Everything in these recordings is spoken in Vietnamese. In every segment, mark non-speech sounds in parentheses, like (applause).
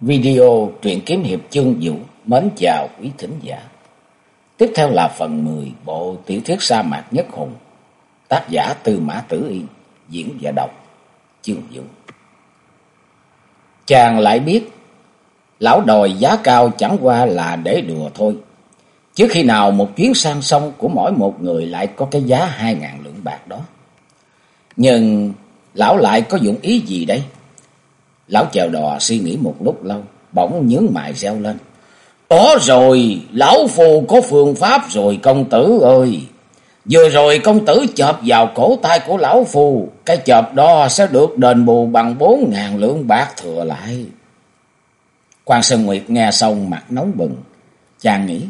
Video truyện kiếm hiệp chương vũ mến chào quý thính giả. Tiếp theo là phần 10 bộ tiểu thuyết sa mạc nhất hùng. Tác giả Tư Mã Tử yên diễn và đọc, chương vũ. Chàng lại biết, lão đòi giá cao chẳng qua là để đùa thôi. Chứ khi nào một chuyến sang sông của mỗi một người lại có cái giá hai ngàn lượng bạc đó. Nhưng lão lại có dụng ý gì đây? Lão chèo đò suy nghĩ một lúc lâu, bỗng nhướng mày reo lên. Có rồi, lão phù có phương pháp rồi công tử ơi. Vừa rồi công tử chộp vào cổ tay của lão phù, cái chộp đó sẽ được đền bù bằng bốn ngàn lượng bạc thừa lại. Quan Sơn Nguyệt nghe xong mặt nóng bừng, chàng nghĩ,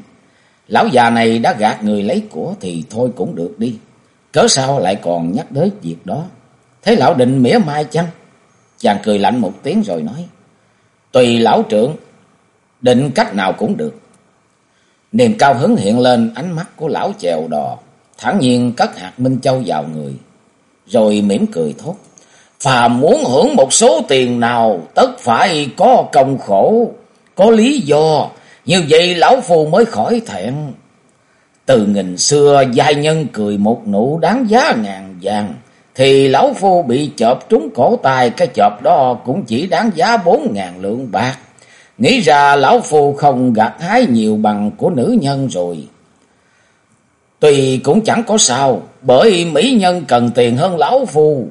lão già này đã gạt người lấy của thì thôi cũng được đi. Cớ sao lại còn nhắc đến việc đó? Thế lão định mỉa mai chăng? Chàng cười lạnh một tiếng rồi nói. Tùy lão trưởng, định cách nào cũng được. Niềm cao hứng hiện lên ánh mắt của lão chèo đò, thẳng nhiên cất hạt Minh Châu vào người. Rồi mỉm cười thốt. Phàm muốn hưởng một số tiền nào, tất phải có công khổ, có lý do. Như vậy lão phù mới khỏi thẹn. Từ nghìn xưa, giai nhân cười một nụ đáng giá ngàn vàng thì lão phu bị chộp trúng cổ tay, cái chộp đó cũng chỉ đáng giá bốn ngàn lượng bạc. Nghĩ ra lão phu không gặt hái nhiều bằng của nữ nhân rồi. tùy cũng chẳng có sao, bởi mỹ nhân cần tiền hơn lão phu.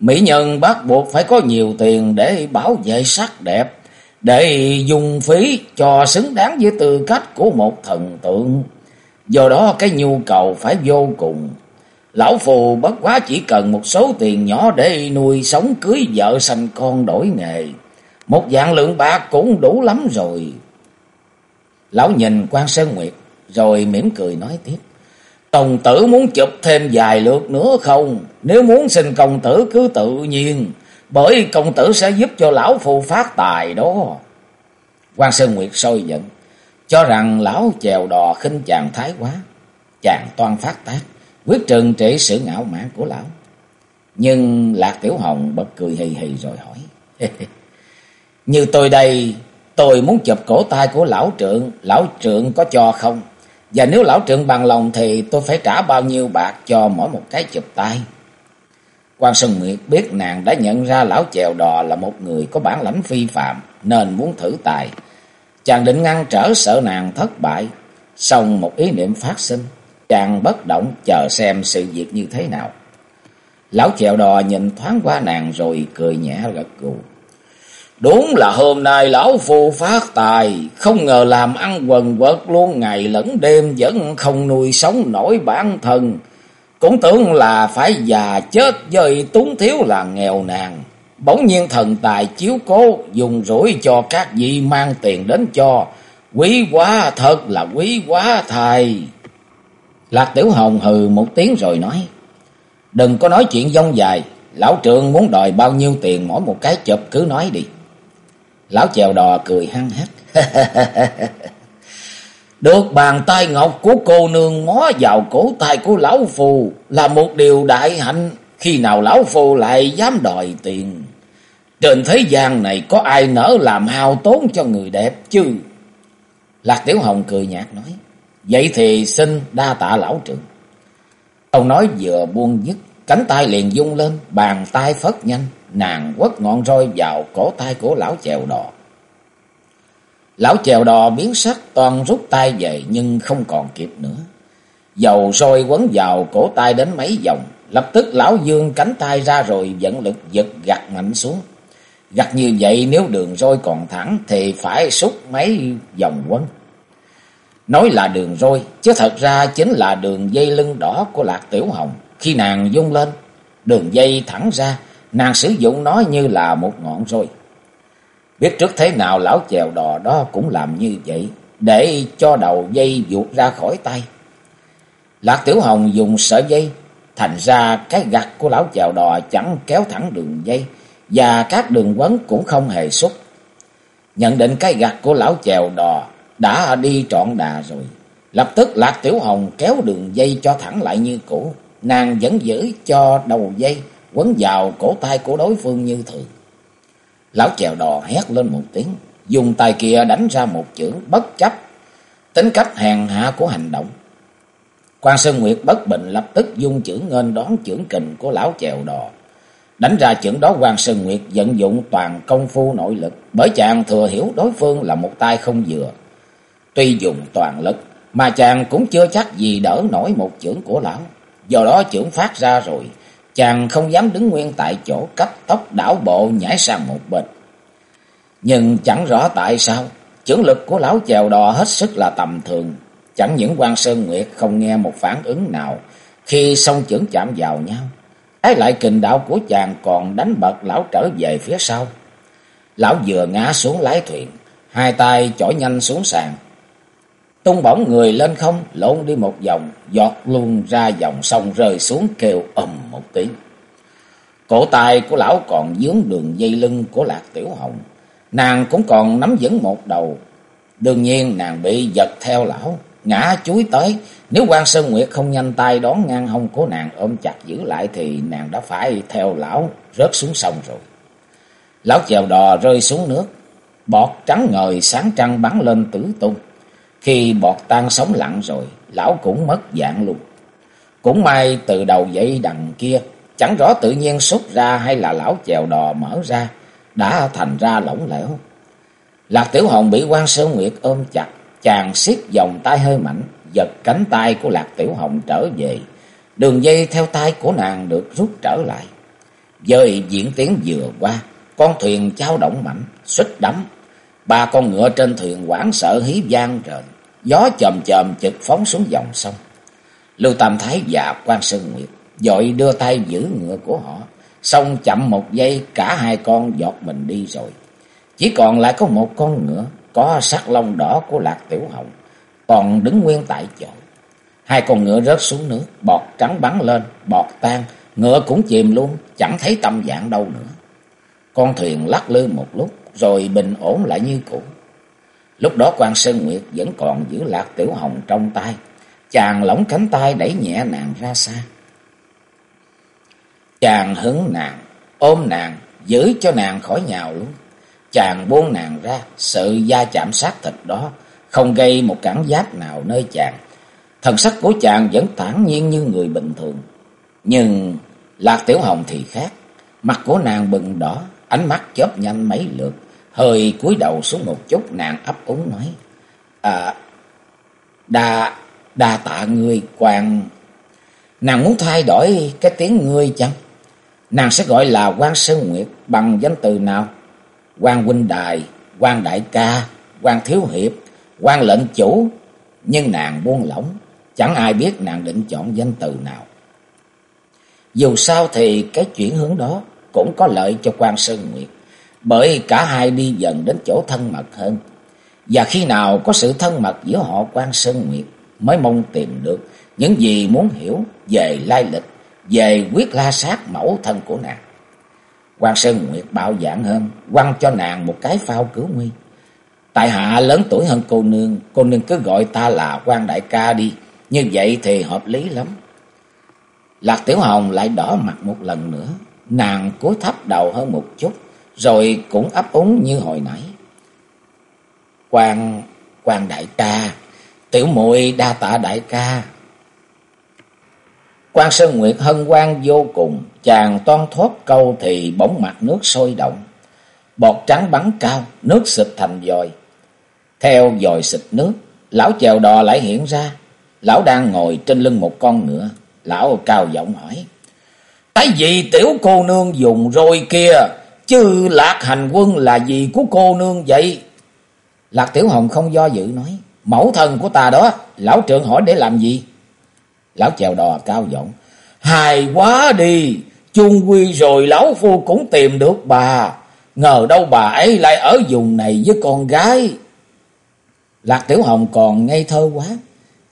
Mỹ nhân bắt buộc phải có nhiều tiền để bảo vệ sắc đẹp, để dùng phí cho xứng đáng với tư cách của một thần tượng. Do đó cái nhu cầu phải vô cùng. Lão phù bất quá chỉ cần một số tiền nhỏ để nuôi sống cưới vợ sanh con đổi nghề. Một dạng lượng bạc cũng đủ lắm rồi. Lão nhìn quan Sơn Nguyệt, rồi mỉm cười nói tiếp. Công tử muốn chụp thêm vài lượt nữa không? Nếu muốn xin công tử cứ tự nhiên. Bởi công tử sẽ giúp cho lão phù phát tài đó. quan Sơn Nguyệt sôi giận. Cho rằng lão chèo đò khinh chàng thái quá. Chàng toan phát tác quyết trừng trị sự ngạo mạn của lão. Nhưng Lạc Tiểu Hồng bật cười hì hì rồi hỏi. (laughs) Như tôi đây, tôi muốn chụp cổ tay của lão trượng, lão trượng có cho không? Và nếu lão trượng bằng lòng thì tôi phải trả bao nhiêu bạc cho mỗi một cái chụp tay? Quan Sơn Nguyệt biết nàng đã nhận ra lão chèo đò là một người có bản lãnh phi phạm nên muốn thử tài. Chàng định ngăn trở sợ nàng thất bại, xong một ý niệm phát sinh. Chàng bất động chờ xem sự việc như thế nào. Lão chèo đò nhìn thoáng qua nàng rồi cười nhẹ gật gù. Đúng là hôm nay lão phu phát tài, không ngờ làm ăn quần quật luôn ngày lẫn đêm vẫn không nuôi sống nổi bản thân. Cũng tưởng là phải già chết với túng thiếu là nghèo nàn. Bỗng nhiên thần tài chiếu cố dùng rủi cho các vị mang tiền đến cho. Quý quá thật là quý quá thầy. Lạc Tiểu Hồng hừ một tiếng rồi nói. Đừng có nói chuyện dông dài. Lão trượng muốn đòi bao nhiêu tiền mỗi một cái chụp cứ nói đi. Lão chèo đò cười hăng hát. (laughs) Được bàn tay ngọc của cô nương ngó vào cổ tay của lão phù là một điều đại hạnh. Khi nào lão phù lại dám đòi tiền. Trên thế gian này có ai nỡ làm hao tốn cho người đẹp chứ. Lạc Tiểu Hồng cười nhạt nói. Vậy thì xin đa tạ lão trưởng. Câu nói vừa buông dứt, cánh tay liền dung lên, bàn tay phất nhanh, nàng quất ngọn roi vào cổ tay của lão chèo đò. Lão chèo đò biến sắc toàn rút tay về nhưng không còn kịp nữa. Dầu roi quấn vào cổ tay đến mấy vòng, lập tức lão dương cánh tay ra rồi dẫn lực giật gặt mạnh xuống. Gặt như vậy nếu đường roi còn thẳng thì phải xúc mấy vòng quấn. Nói là đường roi, chứ thật ra chính là đường dây lưng đỏ của Lạc Tiểu Hồng. Khi nàng dung lên, đường dây thẳng ra, nàng sử dụng nó như là một ngọn roi. Biết trước thế nào lão chèo đò đó cũng làm như vậy, để cho đầu dây vụt ra khỏi tay. Lạc Tiểu Hồng dùng sợi dây, thành ra cái gặt của lão chèo đò chẳng kéo thẳng đường dây, và các đường quấn cũng không hề xúc. Nhận định cái gặt của lão chèo đò đã đi trọn đà rồi. Lập tức Lạc Tiểu Hồng kéo đường dây cho thẳng lại như cũ. Nàng vẫn giữ cho đầu dây quấn vào cổ tay của đối phương như thường. Lão chèo đò hét lên một tiếng. dùng tay kia đánh ra một chữ bất chấp tính cách hèn hạ của hành động. Quan Sơn Nguyệt bất bình lập tức dung chữ ngên đón chưởng kình của lão chèo đò. Đánh ra chưởng đó Quan Sơn Nguyệt vận dụng toàn công phu nội lực, bởi chàng thừa hiểu đối phương là một tay không vừa. Tuy dùng toàn lực, mà chàng cũng chưa chắc gì đỡ nổi một chưởng của lão. Do đó chưởng phát ra rồi, chàng không dám đứng nguyên tại chỗ cấp tốc đảo bộ nhảy sang một bên. Nhưng chẳng rõ tại sao, chưởng lực của lão chèo đò hết sức là tầm thường. Chẳng những quan Sơn Nguyệt không nghe một phản ứng nào khi song chưởng chạm vào nhau. Ái lại kình đạo của chàng còn đánh bật lão trở về phía sau. Lão vừa ngã xuống lái thuyền, hai tay chổi nhanh xuống sàn. Tung bổng người lên không, lộn đi một vòng, giọt luôn ra dòng sông rơi xuống kêu ầm một tiếng. Cổ tay của lão còn dướng đường dây lưng của Lạc Tiểu Hồng. Nàng cũng còn nắm vững một đầu. Đương nhiên nàng bị giật theo lão, ngã chuối tới. Nếu quan Sơn Nguyệt không nhanh tay đón ngang hông của nàng ôm chặt giữ lại thì nàng đã phải theo lão rớt xuống sông rồi. Lão chèo đò rơi xuống nước, bọt trắng ngời sáng trăng bắn lên tử tung. Khi bọt tan sống lặng rồi, lão cũng mất dạng luôn. Cũng may từ đầu dây đằng kia, chẳng rõ tự nhiên xuất ra hay là lão chèo đò mở ra, đã thành ra lỏng lẻo. Lạc Tiểu Hồng bị quan Sơn Nguyệt ôm chặt, chàng siết vòng tay hơi mạnh, giật cánh tay của Lạc Tiểu Hồng trở về. Đường dây theo tay của nàng được rút trở lại. Dời diễn tiến vừa qua, con thuyền trao động mạnh, xích đắm. Ba con ngựa trên thuyền quảng sợ hí vang rền, gió chồm chồm chực phóng xuống dòng sông. Lưu Tam Thái và quan Sơn Nguyệt dội đưa tay giữ ngựa của họ, xong chậm một giây cả hai con giọt mình đi rồi. Chỉ còn lại có một con ngựa có sắc lông đỏ của Lạc Tiểu Hồng, còn đứng nguyên tại chỗ. Hai con ngựa rớt xuống nước, bọt trắng bắn lên, bọt tan, ngựa cũng chìm luôn, chẳng thấy tâm dạng đâu nữa. Con thuyền lắc lư một lúc, rồi bình ổn lại như cũ. Lúc đó quan Sơn Nguyệt vẫn còn giữ Lạc Tiểu Hồng trong tay, chàng lỏng cánh tay đẩy nhẹ nàng ra xa. Chàng hứng nàng, ôm nàng, giữ cho nàng khỏi nhào luôn. Chàng buông nàng ra, sự da chạm sát thịt đó không gây một cảm giác nào nơi chàng. Thần sắc của chàng vẫn thản nhiên như người bình thường. Nhưng Lạc Tiểu Hồng thì khác. Mặt của nàng bừng đỏ, ánh mắt chớp nhanh mấy lượt. Hơi cúi đầu xuống một chút nàng ấp úng nói. À, đa, đa tạ người quan. Nàng muốn thay đổi cái tiếng ngươi chăng? Nàng sẽ gọi là quan Sơn Nguyệt bằng danh từ nào? quan huynh đài, quan đại ca, quan thiếu hiệp, quan lệnh chủ. Nhưng nàng buông lỏng, chẳng ai biết nàng định chọn danh từ nào. Dù sao thì cái chuyển hướng đó cũng có lợi cho quan Sơn Nguyệt, bởi cả hai đi dần đến chỗ thân mật hơn. Và khi nào có sự thân mật giữa họ quan Sơn Nguyệt mới mong tìm được những gì muốn hiểu về lai lịch, về quyết la sát mẫu thân của nàng. Quan Sơn Nguyệt bạo dạng hơn, quăng cho nàng một cái phao cứu nguy. Tại hạ lớn tuổi hơn cô nương, cô nương cứ gọi ta là quan đại ca đi, như vậy thì hợp lý lắm. Lạc Tiểu Hồng lại đỏ mặt một lần nữa, nàng cúi thấp đầu hơn một chút, rồi cũng ấp úng như hồi nãy. Quan, quan đại ca, tiểu muội đa tạ đại ca. Quan Sơn Nguyệt hân hoan vô cùng, chàng toan thoát câu thì bỗng mặt nước sôi động. Bọt trắng bắn cao, nước xịt thành dòi. Theo dòi xịt nước, lão chèo đò lại hiện ra. Lão đang ngồi trên lưng một con ngựa. Lão cao giọng hỏi. Cái gì tiểu cô nương dùng rồi kia, chứ lạc hành quân là gì của cô nương vậy? Lạc tiểu hồng không do dự nói. Mẫu thân của ta đó, lão trượng hỏi để làm gì? Lão chèo đò cao giọng. Hài quá đi, chung quy rồi lão phu cũng tìm được bà. Ngờ đâu bà ấy lại ở vùng này với con gái. Lạc Tiểu Hồng còn ngây thơ quá.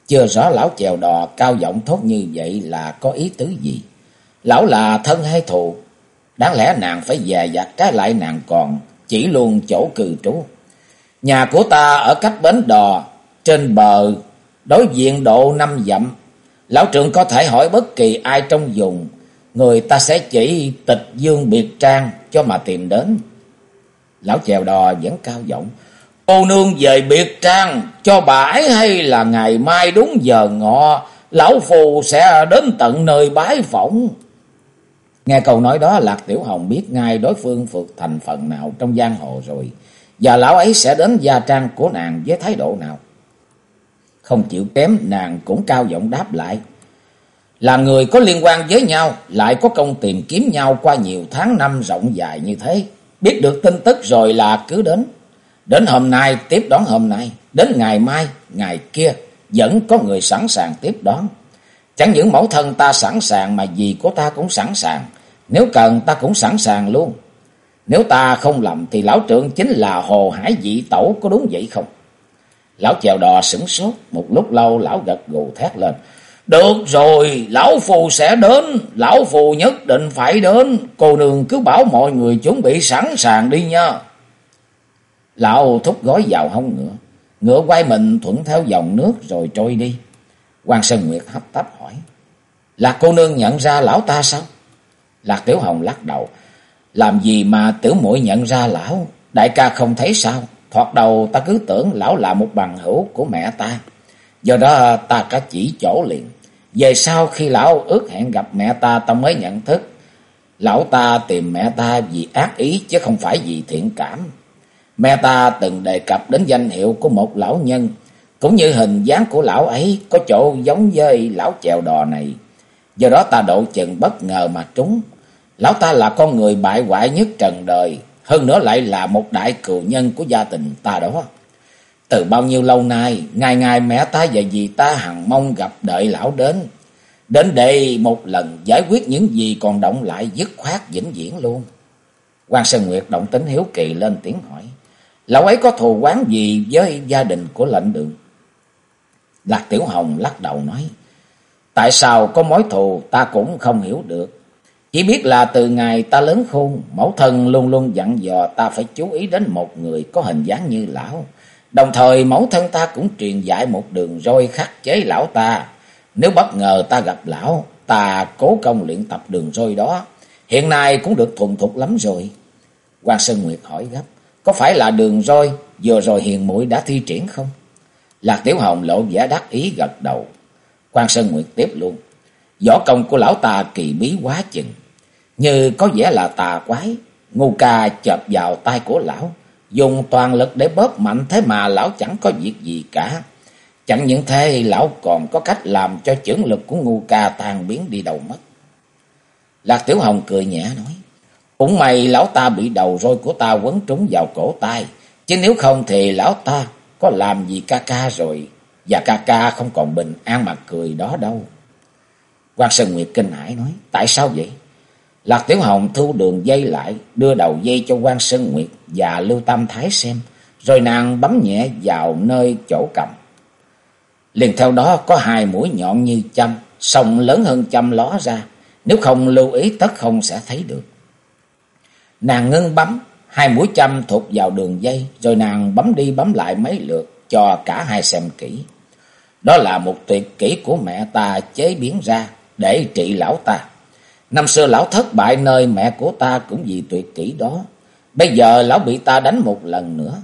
Chưa rõ lão chèo đò cao giọng thốt như vậy là có ý tứ gì. Lão là thân hay thù. Đáng lẽ nàng phải về giặt trái lại nàng còn chỉ luôn chỗ cư trú. Nhà của ta ở cách bến đò, trên bờ, đối diện độ năm dặm. Lão trưởng có thể hỏi bất kỳ ai trong vùng, người ta sẽ chỉ tịch dương biệt trang cho mà tìm đến. Lão chèo đò vẫn cao giọng. Cô nương về biệt trang cho bãi hay là ngày mai đúng giờ ngọ. Lão phù sẽ đến tận nơi bái phỏng. Nghe câu nói đó Lạc Tiểu Hồng biết ngay đối phương phượt thành phần nào trong giang hồ rồi. Và lão ấy sẽ đến gia trang của nàng với thái độ nào. Không chịu kém nàng cũng cao giọng đáp lại. Là người có liên quan với nhau lại có công tìm kiếm nhau qua nhiều tháng năm rộng dài như thế. Biết được tin tức rồi là cứ đến. Đến hôm nay tiếp đón hôm nay. Đến ngày mai, ngày kia vẫn có người sẵn sàng tiếp đón. Chẳng những mẫu thân ta sẵn sàng mà gì của ta cũng sẵn sàng. Nếu cần ta cũng sẵn sàng luôn. Nếu ta không lầm thì lão trưởng chính là Hồ Hải Dị Tẩu có đúng vậy không? Lão chèo đò sửng sốt, một lúc lâu lão gật gù thét lên. Được rồi, lão phù sẽ đến, lão phù nhất định phải đến, cô nương cứ bảo mọi người chuẩn bị sẵn sàng đi nha. Lão thúc gói vào hông ngựa, ngựa quay mình thuận theo dòng nước rồi trôi đi. Quan Sơn Nguyệt hấp tấp hỏi, là cô nương nhận ra lão ta sao? Lạc Tiểu Hồng lắc đầu, làm gì mà tiểu muội nhận ra lão, đại ca không thấy sao? Thoạt đầu ta cứ tưởng lão là một bằng hữu của mẹ ta. Do đó ta cả chỉ chỗ liền. Về sau khi lão ước hẹn gặp mẹ ta ta mới nhận thức. Lão ta tìm mẹ ta vì ác ý chứ không phải vì thiện cảm. Mẹ ta từng đề cập đến danh hiệu của một lão nhân. Cũng như hình dáng của lão ấy có chỗ giống với lão chèo đò này. Do đó ta độ chừng bất ngờ mà trúng. Lão ta là con người bại hoại nhất trần đời. Hơn nữa lại là một đại cựu nhân của gia đình ta đó. Từ bao nhiêu lâu nay, ngày ngày mẹ ta và dì ta hằng mong gặp đợi lão đến. Đến đây một lần giải quyết những gì còn động lại dứt khoát vĩnh viễn luôn. quan Sơn Nguyệt động tính hiếu kỳ lên tiếng hỏi. Lão ấy có thù quán gì với gia đình của lệnh đường? Lạc Tiểu Hồng lắc đầu nói. Tại sao có mối thù ta cũng không hiểu được. Chỉ biết là từ ngày ta lớn khôn, mẫu thân luôn luôn dặn dò ta phải chú ý đến một người có hình dáng như lão. Đồng thời mẫu thân ta cũng truyền dạy một đường roi khắc chế lão ta. Nếu bất ngờ ta gặp lão, ta cố công luyện tập đường roi đó. Hiện nay cũng được thuần thục lắm rồi. Quan Sơn Nguyệt hỏi gấp, có phải là đường roi vừa rồi hiền mũi đã thi triển không? Lạc Tiểu Hồng lộ vẻ đắc ý gật đầu. Quan Sơn Nguyệt tiếp luôn. Võ công của lão ta kỳ bí quá chừng. Như có vẻ là tà quái. Ngô ca chợp vào tay của lão, dùng toàn lực để bóp mạnh, thế mà lão chẳng có việc gì cả. Chẳng những thế, lão còn có cách làm cho chưởng lực của Ngô ca tan biến đi đầu mất. Lạc Tiểu Hồng cười nhẹ nói. Cũng may lão ta bị đầu roi của ta quấn trúng vào cổ tay. Chứ nếu không thì lão ta có làm gì ca ca rồi. Và ca ca không còn bình an mà cười đó đâu. quan Sơn Nguyệt kinh hãi nói. Tại sao vậy? Lạc Tiểu Hồng thu đường dây lại, đưa đầu dây cho quan Sơn Nguyệt và Lưu Tam Thái xem, rồi nàng bấm nhẹ vào nơi chỗ cầm. Liền theo đó có hai mũi nhọn như châm, sông lớn hơn châm ló ra, nếu không lưu ý tất không sẽ thấy được. Nàng ngưng bấm, hai mũi châm thụt vào đường dây, rồi nàng bấm đi bấm lại mấy lượt cho cả hai xem kỹ. Đó là một tuyệt kỹ của mẹ ta chế biến ra để trị lão ta. Năm xưa lão thất bại nơi mẹ của ta cũng vì tuyệt kỹ đó. Bây giờ lão bị ta đánh một lần nữa.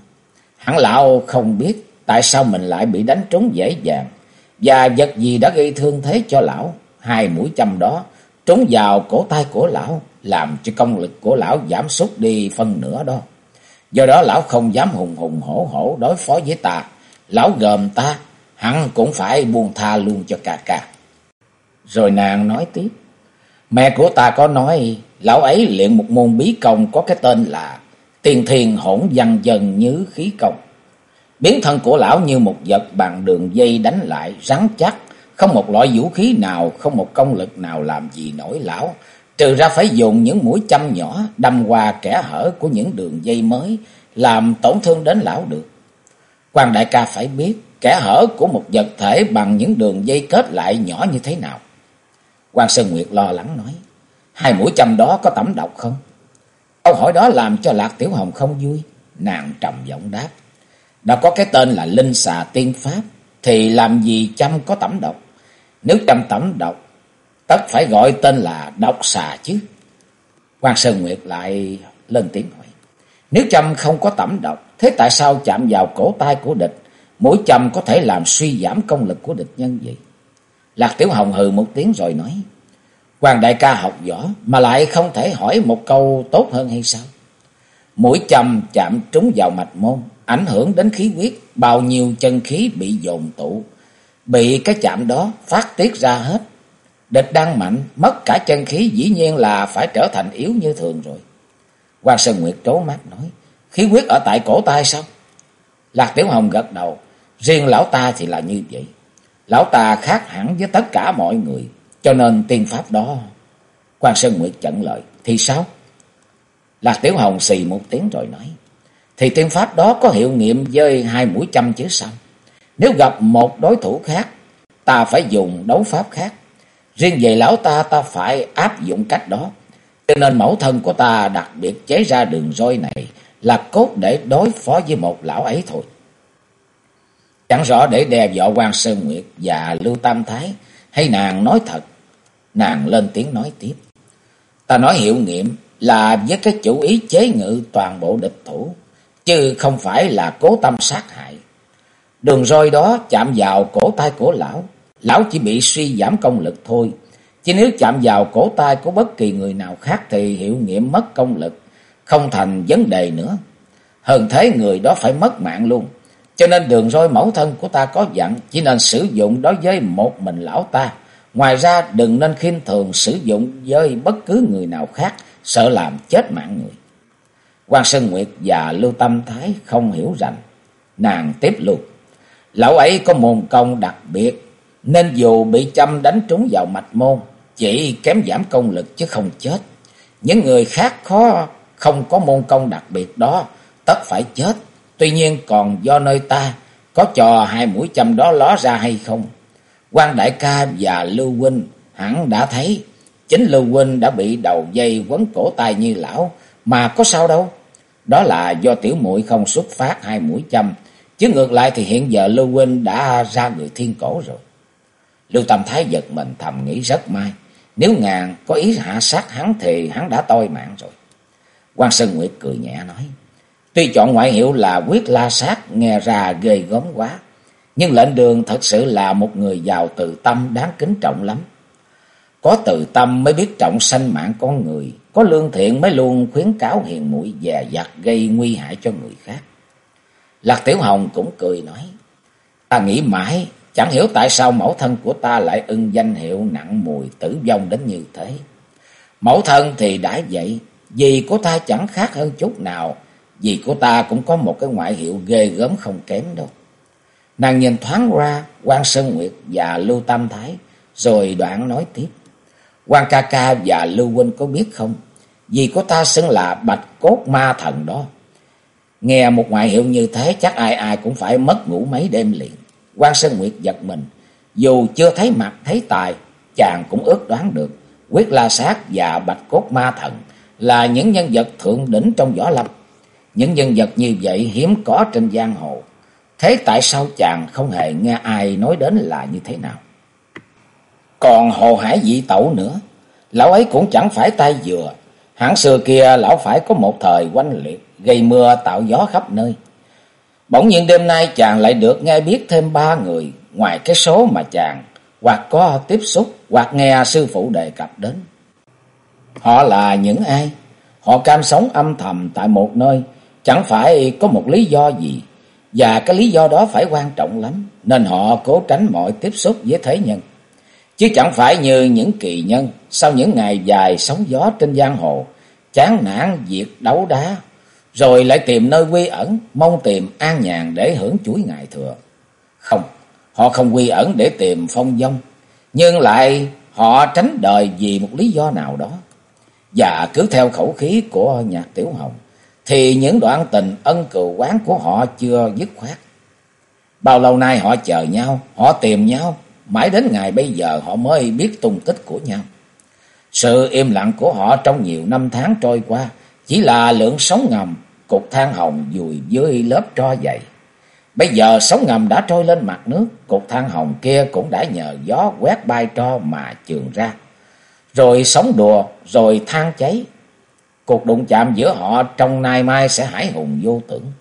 Hẳn lão không biết tại sao mình lại bị đánh trúng dễ dàng. Và vật gì đã gây thương thế cho lão. Hai mũi châm đó trúng vào cổ tay của lão. Làm cho công lực của lão giảm sút đi phân nửa đó. Do đó lão không dám hùng hùng hổ hổ đối phó với ta. Lão gồm ta, hẳn cũng phải buông tha luôn cho ca ca. Rồi nàng nói tiếp. Mẹ của ta có nói, lão ấy luyện một môn bí công có cái tên là tiền thiền hỗn văn dần như khí công. Biến thân của lão như một vật bằng đường dây đánh lại, rắn chắc, không một loại vũ khí nào, không một công lực nào làm gì nổi lão, trừ ra phải dùng những mũi châm nhỏ đâm qua kẻ hở của những đường dây mới, làm tổn thương đến lão được. quan đại ca phải biết, kẻ hở của một vật thể bằng những đường dây kết lại nhỏ như thế nào quan Sơn Nguyệt lo lắng nói, hai mũi châm đó có tẩm độc không? Câu hỏi đó làm cho Lạc Tiểu Hồng không vui. Nàng trầm giọng đáp. Đã có cái tên là Linh xà tiên pháp. Thì làm gì châm có tẩm độc? Nếu châm tẩm độc, tất phải gọi tên là độc xà chứ. quan Sơn Nguyệt lại lên tiếng hỏi. Nếu châm không có tẩm độc, thế tại sao chạm vào cổ tay của địch, mũi châm có thể làm suy giảm công lực của địch nhân vậy? Lạc Tiểu Hồng hừ một tiếng rồi nói, Hoàng đại ca học võ mà lại không thể hỏi một câu tốt hơn hay sao? Mũi châm chạm trúng vào mạch môn, ảnh hưởng đến khí huyết, bao nhiêu chân khí bị dồn tụ, bị cái chạm đó phát tiết ra hết. Địch đang mạnh, mất cả chân khí dĩ nhiên là phải trở thành yếu như thường rồi. Quan Sơn Nguyệt trố mắt nói, khí huyết ở tại cổ tay sao? Lạc Tiểu Hồng gật đầu, riêng lão ta thì là như vậy. Lão ta khác hẳn với tất cả mọi người, cho nên tiên pháp đó... Quan Sơn Nguyệt chận lời, thì sao? Lạc Tiểu Hồng xì một tiếng rồi nói, thì tiên pháp đó có hiệu nghiệm với hai mũi châm chứ sao? Nếu gặp một đối thủ khác, ta phải dùng đấu pháp khác. Riêng về lão ta ta phải áp dụng cách đó. Cho nên mẫu thân của ta đặc biệt chế ra đường roi này là cốt để đối phó với một lão ấy thôi. Chẳng rõ để đe dọa quan Sơn Nguyệt và Lưu Tam Thái hay nàng nói thật. Nàng lên tiếng nói tiếp. Ta nói hiệu nghiệm là với cái chủ ý chế ngự toàn bộ địch thủ, chứ không phải là cố tâm sát hại. Đường roi đó chạm vào cổ tay của lão, lão chỉ bị suy giảm công lực thôi. Chứ nếu chạm vào cổ tay của bất kỳ người nào khác thì hiệu nghiệm mất công lực, không thành vấn đề nữa. Hơn thế người đó phải mất mạng luôn. Cho nên đường roi mẫu thân của ta có dặn chỉ nên sử dụng đối với một mình lão ta. Ngoài ra đừng nên khinh thường sử dụng với bất cứ người nào khác, sợ làm chết mạng người. quan Sơn Nguyệt và Lưu Tâm Thái không hiểu rành. Nàng tiếp luôn. Lão ấy có môn công đặc biệt, nên dù bị châm đánh trúng vào mạch môn, chỉ kém giảm công lực chứ không chết. Những người khác khó không có môn công đặc biệt đó, tất phải chết. Tuy nhiên còn do nơi ta có cho hai mũi châm đó ló ra hay không. quan đại ca và Lưu Huynh hẳn đã thấy, chính Lưu Huynh đã bị đầu dây quấn cổ tay như lão, mà có sao đâu. Đó là do tiểu muội không xuất phát hai mũi châm, Chứ ngược lại thì hiện giờ Lưu Huynh đã ra người thiên cổ rồi. Lưu Tâm Thái giật mình thầm nghĩ rất may. Nếu ngàn có ý hạ sát hắn thì hắn đã toi mạng rồi. quan Sơn Nguyệt cười nhẹ nói. Tuy chọn ngoại hiệu là quyết la sát nghe ra ghê gớm quá. Nhưng lệnh đường thật sự là một người giàu từ tâm đáng kính trọng lắm. Có từ tâm mới biết trọng sanh mạng con người. Có lương thiện mới luôn khuyến cáo hiền mũi dè dặt gây nguy hại cho người khác. Lạc Tiểu Hồng cũng cười nói. Ta nghĩ mãi, chẳng hiểu tại sao mẫu thân của ta lại ưng danh hiệu nặng mùi tử vong đến như thế. Mẫu thân thì đã vậy, gì của ta chẳng khác hơn chút nào. Dì của ta cũng có một cái ngoại hiệu ghê gớm không kém đâu. Nàng nhìn thoáng ra quan Sơn Nguyệt và Lưu Tam Thái, rồi đoạn nói tiếp. quan ca ca và Lưu Huynh có biết không? Dì của ta xưng là bạch cốt ma thần đó. Nghe một ngoại hiệu như thế chắc ai ai cũng phải mất ngủ mấy đêm liền. quan Sơn Nguyệt giật mình. Dù chưa thấy mặt thấy tài, chàng cũng ước đoán được. Quyết La Sát và Bạch Cốt Ma Thần là những nhân vật thượng đỉnh trong võ lâm. Những nhân vật như vậy hiếm có trên giang hồ. Thế tại sao chàng không hề nghe ai nói đến là như thế nào? Còn Hồ Hải Dị Tẩu nữa, lão ấy cũng chẳng phải tay dừa. Hẳn xưa kia lão phải có một thời quanh liệt gây mưa tạo gió khắp nơi. Bỗng nhiên đêm nay chàng lại được nghe biết thêm ba người ngoài cái số mà chàng hoặc có tiếp xúc hoặc nghe sư phụ đề cập đến. Họ là những ai? Họ cam sống âm thầm tại một nơi, chẳng phải có một lý do gì, và cái lý do đó phải quan trọng lắm, nên họ cố tránh mọi tiếp xúc với thế nhân. Chứ chẳng phải như những kỳ nhân, sau những ngày dài sóng gió trên giang hồ, chán nản việc đấu đá, rồi lại tìm nơi quy ẩn, mong tìm an nhàn để hưởng chuỗi ngày thừa. Không, họ không quy ẩn để tìm phong vong, nhưng lại họ tránh đời vì một lý do nào đó. Và cứ theo khẩu khí của nhạc tiểu hồng, thì những đoạn tình ân cừu quán của họ chưa dứt khoát. Bao lâu nay họ chờ nhau, họ tìm nhau, mãi đến ngày bây giờ họ mới biết tung tích của nhau. Sự im lặng của họ trong nhiều năm tháng trôi qua chỉ là lượng sóng ngầm, cục than hồng dùi dưới lớp tro dày. Bây giờ sóng ngầm đã trôi lên mặt nước, cục than hồng kia cũng đã nhờ gió quét bay tro mà trường ra. Rồi sóng đùa, rồi than cháy. Cuộc đụng chạm giữa họ trong nay mai sẽ hải hùng vô tưởng.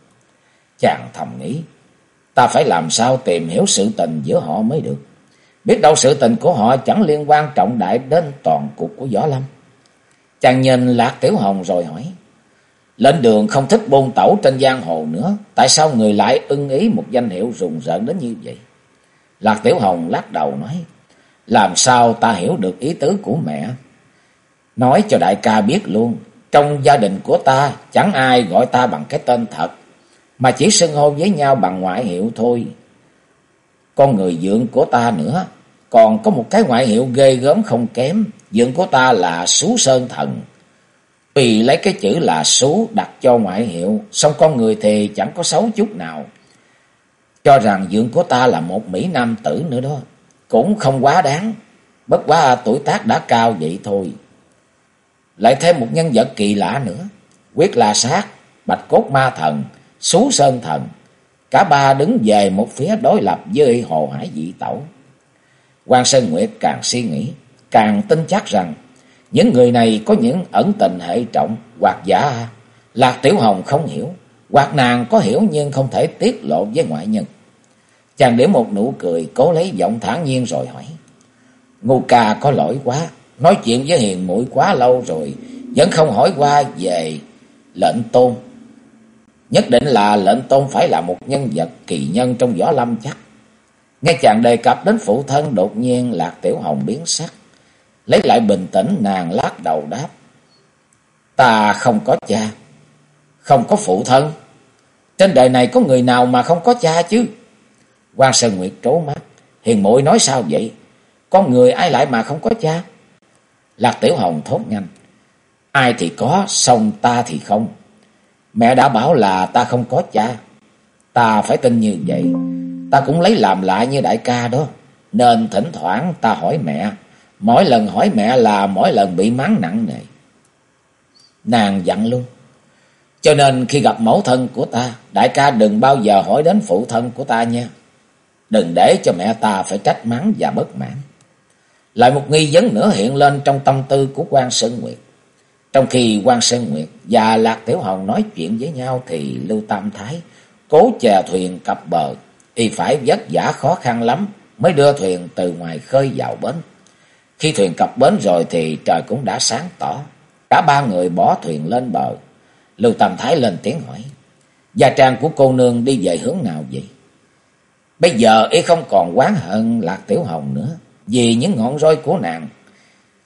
Chàng thầm nghĩ, ta phải làm sao tìm hiểu sự tình giữa họ mới được. Biết đâu sự tình của họ chẳng liên quan trọng đại đến toàn cục của Võ Lâm. Chàng nhìn Lạc Tiểu Hồng rồi hỏi. Lên đường không thích bôn tẩu trên giang hồ nữa. Tại sao người lại ưng ý một danh hiệu rùng rợn đến như vậy? Lạc Tiểu Hồng lắc đầu nói. Làm sao ta hiểu được ý tứ của mẹ? Nói cho đại ca biết luôn. Trong gia đình của ta, chẳng ai gọi ta bằng cái tên thật. Mà chỉ xưng hô với nhau bằng ngoại hiệu thôi. Con người dượng của ta nữa. Còn có một cái ngoại hiệu ghê gớm không kém. Dượng của ta là Sú Sơn Thần. Vì lấy cái chữ là Sú đặt cho ngoại hiệu. Xong con người thì chẳng có xấu chút nào. Cho rằng dượng của ta là một Mỹ Nam tử nữa đó. Cũng không quá đáng. Bất quá tuổi tác đã cao vậy thôi. Lại thêm một nhân vật kỳ lạ nữa. Quyết La Sát, Bạch Cốt Ma Thần, xú Sơn Thần. Cả ba đứng về một phía đối lập với Hồ Hải Dị Tẩu. quan Sơn Nguyệt càng suy nghĩ, càng tin chắc rằng những người này có những ẩn tình hệ trọng hoặc giả. Lạc Tiểu Hồng không hiểu, hoặc nàng có hiểu nhưng không thể tiết lộ với ngoại nhân. Chàng để một nụ cười, cố lấy giọng thản nhiên rồi hỏi. Ngô ca có lỗi quá, nói chuyện với hiền mũi quá lâu rồi, vẫn không hỏi qua về lệnh tôn. Nhất định là lệnh tôn phải là một nhân vật kỳ nhân trong võ lâm chắc. Nghe chàng đề cập đến phụ thân đột nhiên Lạc Tiểu Hồng biến sắc. Lấy lại bình tĩnh nàng lát đầu đáp. Ta không có cha, không có phụ thân. Trên đời này có người nào mà không có cha chứ? quan Sơn Nguyệt trố mắt. Hiền muội nói sao vậy? Con người ai lại mà không có cha? Lạc Tiểu Hồng thốt nhanh. Ai thì có, xong ta thì không. Mẹ đã bảo là ta không có cha. Ta phải tin như vậy. Ta cũng lấy làm lạ như đại ca đó. Nên thỉnh thoảng ta hỏi mẹ. Mỗi lần hỏi mẹ là mỗi lần bị mắng nặng nề. Nàng dặn luôn. Cho nên khi gặp mẫu thân của ta, đại ca đừng bao giờ hỏi đến phụ thân của ta nha. Đừng để cho mẹ ta phải trách mắng và bất mãn. Lại một nghi vấn nữa hiện lên trong tâm tư của quan Sơn Nguyệt. Trong khi quan Sơn Nguyệt và Lạc Tiểu Hồng nói chuyện với nhau thì Lưu Tam Thái cố chè thuyền cập bờ. Y phải vất vả khó khăn lắm mới đưa thuyền từ ngoài khơi vào bến. Khi thuyền cập bến rồi thì trời cũng đã sáng tỏ. Cả ba người bỏ thuyền lên bờ. Lưu Tam Thái lên tiếng hỏi. Gia trang của cô nương đi về hướng nào vậy? Bây giờ y không còn quán hận Lạc Tiểu Hồng nữa. Vì những ngọn roi của nàng.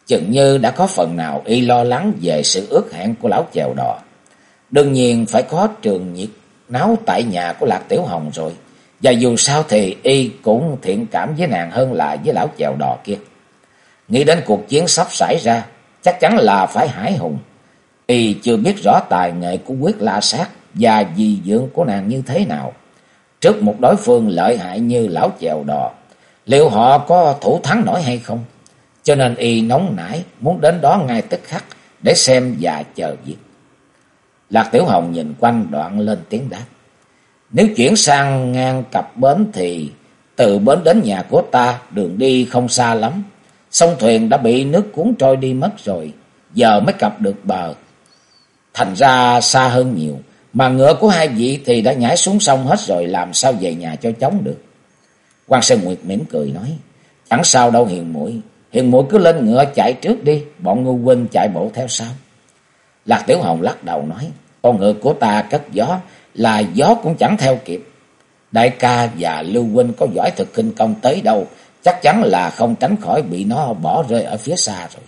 Chừng như đã có phần nào y lo lắng về sự ước hẹn của lão chèo đò. Đương nhiên phải có trường nhiệt náo tại nhà của Lạc Tiểu Hồng rồi. Và dù sao thì y cũng thiện cảm với nàng hơn là với lão chèo đò kia. Nghĩ đến cuộc chiến sắp xảy ra, chắc chắn là phải hải hùng. Y chưa biết rõ tài nghệ của quyết la sát và di dưỡng của nàng như thế nào. Trước một đối phương lợi hại như lão chèo đò, liệu họ có thủ thắng nổi hay không? Cho nên y nóng nảy muốn đến đó ngay tức khắc để xem và chờ việc. Lạc Tiểu Hồng nhìn quanh đoạn lên tiếng đáp. Nếu chuyển sang ngang cặp bến thì từ bến đến nhà của ta đường đi không xa lắm. Sông thuyền đã bị nước cuốn trôi đi mất rồi, giờ mới cập được bờ. Thành ra xa hơn nhiều, mà ngựa của hai vị thì đã nhảy xuống sông hết rồi làm sao về nhà cho chóng được quan Sơn Nguyệt mỉm cười nói, chẳng sao đâu hiền muội hiền muội cứ lên ngựa chạy trước đi, bọn ngu huynh chạy bộ theo sau. Lạc Tiểu Hồng lắc đầu nói, con ngựa của ta cất gió, là gió cũng chẳng theo kịp. Đại ca và Lưu huynh có giỏi thực kinh công tới đâu, chắc chắn là không tránh khỏi bị nó bỏ rơi ở phía xa rồi.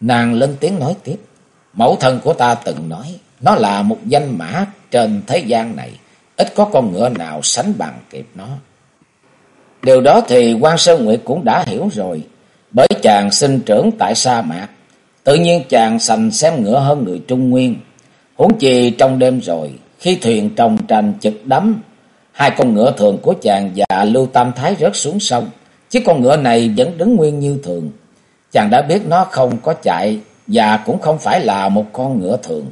Nàng lên tiếng nói tiếp, mẫu thân của ta từng nói, nó là một danh mã trên thế gian này, ít có con ngựa nào sánh bằng kịp nó. Điều đó thì quan Sơn Nguyệt cũng đã hiểu rồi, bởi chàng sinh trưởng tại sa mạc, tự nhiên chàng sành xem ngựa hơn người Trung Nguyên. Huống chi trong đêm rồi, khi thuyền trồng tranh chực đắm, hai con ngựa thường của chàng và Lưu Tam Thái rớt xuống sông, chứ con ngựa này vẫn đứng nguyên như thường. Chàng đã biết nó không có chạy và cũng không phải là một con ngựa thường.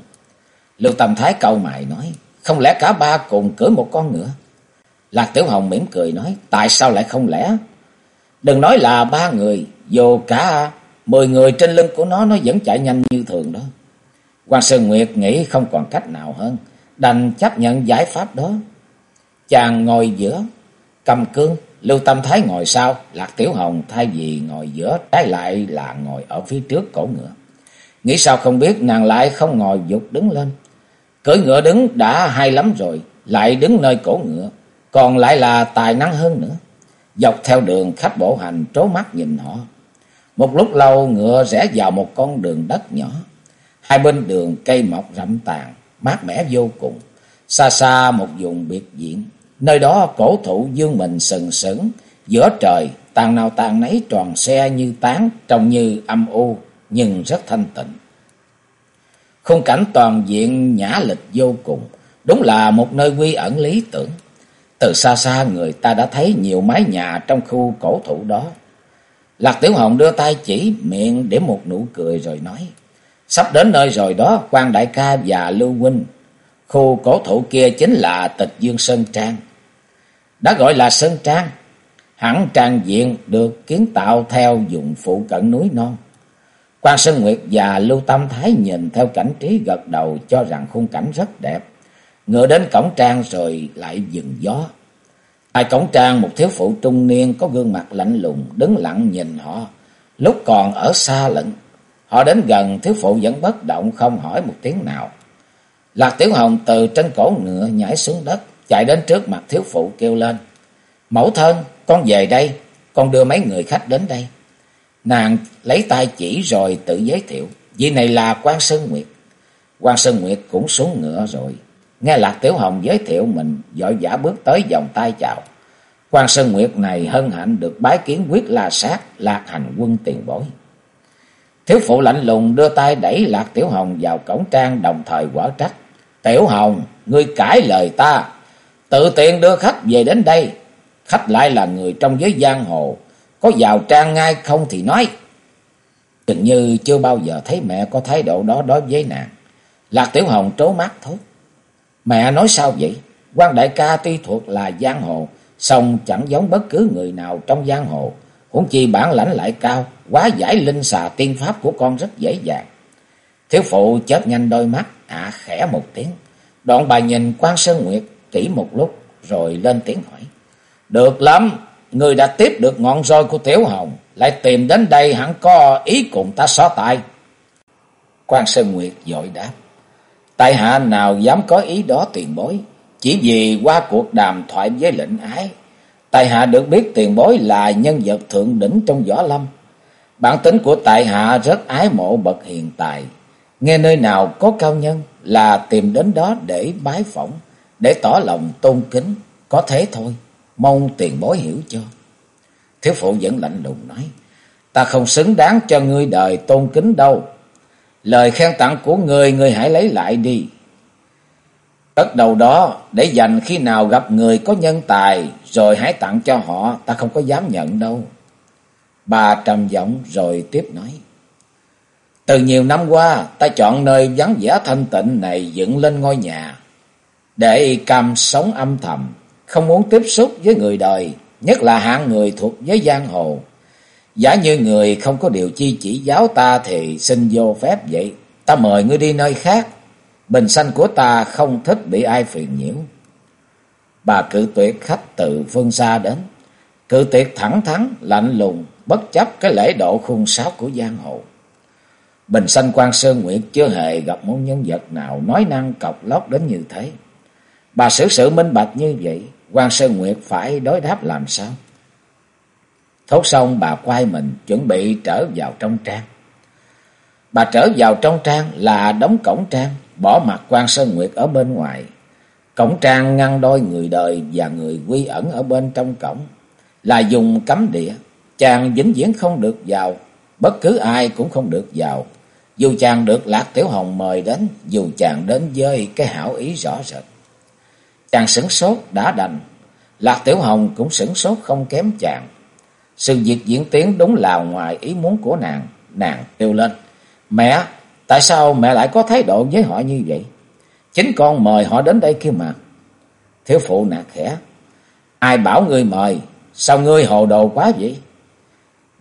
Lưu Tam Thái câu mày nói, không lẽ cả ba cùng cưỡi một con ngựa? Lạc Tiểu Hồng mỉm cười nói, tại sao lại không lẽ? Đừng nói là ba người, dù cả mười người trên lưng của nó nó vẫn chạy nhanh như thường đó. Quan Sơn Nguyệt nghĩ không còn cách nào hơn, đành chấp nhận giải pháp đó. Chàng ngồi giữa, cầm cương, Lưu Tâm Thái ngồi sau, Lạc Tiểu Hồng thay vì ngồi giữa, trái lại là ngồi ở phía trước cổ ngựa. Nghĩ sao không biết nàng lại không ngồi dục đứng lên. Cưỡi ngựa đứng đã hay lắm rồi, lại đứng nơi cổ ngựa, còn lại là tài năng hơn nữa. Dọc theo đường khách bộ hành trố mắt nhìn họ. Một lúc lâu ngựa rẽ vào một con đường đất nhỏ. Hai bên đường cây mọc rậm tàn, mát mẻ vô cùng. Xa xa một vùng biệt diễn, nơi đó cổ thụ dương mình sừng sững, giữa trời, tàn nào tàn nấy tròn xe như tán, trông như âm u, nhưng rất thanh tịnh. Khung cảnh toàn diện nhã lịch vô cùng, đúng là một nơi quy ẩn lý tưởng. Từ xa xa người ta đã thấy nhiều mái nhà trong khu cổ thụ đó. Lạc Tiểu Hồng đưa tay chỉ miệng để một nụ cười rồi nói. Sắp đến nơi rồi đó, quan đại ca và Lưu Huynh. Khu cổ thụ kia chính là tịch dương Sơn Trang. Đã gọi là Sơn Trang. Hẳn trang diện được kiến tạo theo dụng phụ cận núi non. Quan Sơn Nguyệt và Lưu Tâm Thái nhìn theo cảnh trí gật đầu cho rằng khung cảnh rất đẹp. Ngựa đến cổng trang rồi lại dừng gió. Tại cổng trang một thiếu phụ trung niên có gương mặt lạnh lùng đứng lặng nhìn họ. Lúc còn ở xa lận. Họ đến gần, thiếu phụ vẫn bất động không hỏi một tiếng nào. Lạc Tiểu Hồng từ trên cổ ngựa nhảy xuống đất. Chạy đến trước mặt thiếu phụ kêu lên. Mẫu thân, con về đây. Con đưa mấy người khách đến đây. Nàng lấy tay chỉ rồi tự giới thiệu. Vị này là quan Sơn Nguyệt. quan Sơn Nguyệt cũng xuống ngựa rồi. Nghe Lạc Tiểu Hồng giới thiệu mình, dội vã bước tới vòng tay chào. quan Sơn Nguyệt này hân hạnh được bái kiến quyết la sát, lạc hành quân tiền bối. Thiếu phụ lạnh lùng đưa tay đẩy Lạc Tiểu Hồng vào cổng trang đồng thời quở trách. Tiểu Hồng, ngươi cãi lời ta, tự tiện đưa khách về đến đây. Khách lại là người trong giới giang hồ, có vào trang ngay không thì nói. Chừng như chưa bao giờ thấy mẹ có thái độ đó đối với nàng. Lạc Tiểu Hồng trố mắt thốt. Mẹ nói sao vậy? quan đại ca tuy thuộc là giang hồ, song chẳng giống bất cứ người nào trong giang hồ. Huống chi bản lãnh lại cao, quá giải linh xà tiên pháp của con rất dễ dàng. Thiếu phụ chớp nhanh đôi mắt, ạ khẽ một tiếng. Đoạn bà nhìn quan Sơn Nguyệt kỹ một lúc, rồi lên tiếng hỏi. Được lắm, người đã tiếp được ngọn roi của Tiểu Hồng, lại tìm đến đây hẳn có ý cùng ta xóa tay. quan Sơn Nguyệt dội đáp. Tại hạ nào dám có ý đó tiền bối, chỉ vì qua cuộc đàm thoại với lệnh ái. Tại hạ được biết tiền bối là nhân vật thượng đỉnh trong võ lâm. Bản tính của tại hạ rất ái mộ bậc hiền tài. Nghe nơi nào có cao nhân là tìm đến đó để bái phỏng, để tỏ lòng tôn kính. Có thế thôi, mong tiền bối hiểu cho. Thiếu phụ vẫn lạnh lùng nói, ta không xứng đáng cho ngươi đời tôn kính đâu. Lời khen tặng của người, người hãy lấy lại đi. Cất đầu đó, để dành khi nào gặp người có nhân tài, rồi hãy tặng cho họ, ta không có dám nhận đâu. Bà trầm giọng rồi tiếp nói. Từ nhiều năm qua, ta chọn nơi vắng vẻ thanh tịnh này dựng lên ngôi nhà, để cam sống âm thầm, không muốn tiếp xúc với người đời, nhất là hạng người thuộc với giang hồ. Giả như người không có điều chi chỉ giáo ta thì xin vô phép vậy. Ta mời ngươi đi nơi khác. Bình sanh của ta không thích bị ai phiền nhiễu. Bà cự tuyệt khách từ phương xa đến. Cự tuyệt thẳng thắn, lạnh lùng, bất chấp cái lễ độ khung sáo của giang hồ. Bình sanh quan Sơn Nguyệt chưa hề gặp một nhân vật nào nói năng cọc lóc đến như thế. Bà xử sự minh bạch như vậy, quan Sơn Nguyệt phải đối đáp làm sao? Thốt xong bà quay mình chuẩn bị trở vào trong trang. Bà trở vào trong trang là đóng cổng trang, bỏ mặt quan Sơn Nguyệt ở bên ngoài. Cổng trang ngăn đôi người đời và người quy ẩn ở bên trong cổng. Là dùng cấm địa, chàng vĩnh viễn không được vào, bất cứ ai cũng không được vào. Dù chàng được Lạc Tiểu Hồng mời đến, dù chàng đến với cái hảo ý rõ rệt. Chàng sửng sốt đã đành, Lạc Tiểu Hồng cũng sửng sốt không kém chàng. Sự việc diễn tiến đúng là ngoài ý muốn của nàng. Nàng kêu lên. Mẹ, tại sao mẹ lại có thái độ với họ như vậy? Chính con mời họ đến đây kia mà. Thiếu phụ nạt khẽ. Ai bảo ngươi mời? Sao ngươi hồ đồ quá vậy?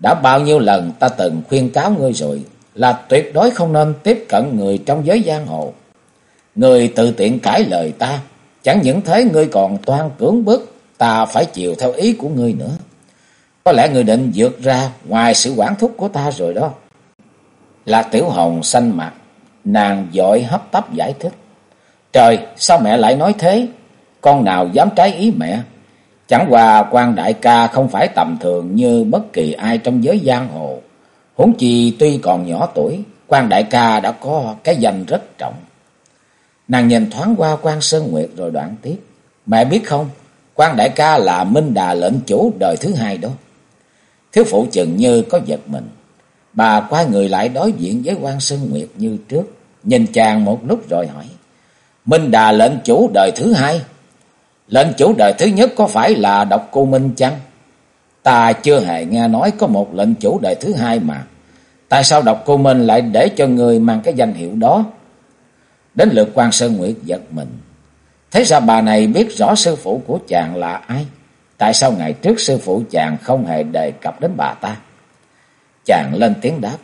Đã bao nhiêu lần ta từng khuyên cáo ngươi rồi. là tuyệt đối không nên tiếp cận người trong giới giang hồ. Người tự tiện cãi lời ta, chẳng những thế ngươi còn toan cưỡng bức, ta phải chịu theo ý của ngươi nữa. Có lẽ người định vượt ra ngoài sự quản thúc của ta rồi đó. Lạc Tiểu Hồng xanh mặt, nàng dội hấp tấp giải thích. Trời, sao mẹ lại nói thế? Con nào dám trái ý mẹ? Chẳng qua quan đại ca không phải tầm thường như bất kỳ ai trong giới giang hồ. Huống chi tuy còn nhỏ tuổi, quan đại ca đã có cái danh rất trọng. Nàng nhìn thoáng qua quan Sơn Nguyệt rồi đoạn tiếp. Mẹ biết không, quan đại ca là Minh Đà lệnh chủ đời thứ hai đó. Thiếu phụ chừng như có giật mình. Bà quay người lại đối diện với quan Sơn Nguyệt như trước. Nhìn chàng một lúc rồi hỏi. Minh Đà lệnh chủ đời thứ hai. Lệnh chủ đời thứ nhất có phải là độc cô Minh chăng? Ta chưa hề nghe nói có một lệnh chủ đời thứ hai mà. Tại sao độc cô Minh lại để cho người mang cái danh hiệu đó? Đến lượt quan Sơn Nguyệt giật mình. Thế ra bà này biết rõ sư phụ của chàng là ai? Tại sao ngày trước sư phụ chàng không hề đề cập đến bà ta? Chàng lên tiếng đáp.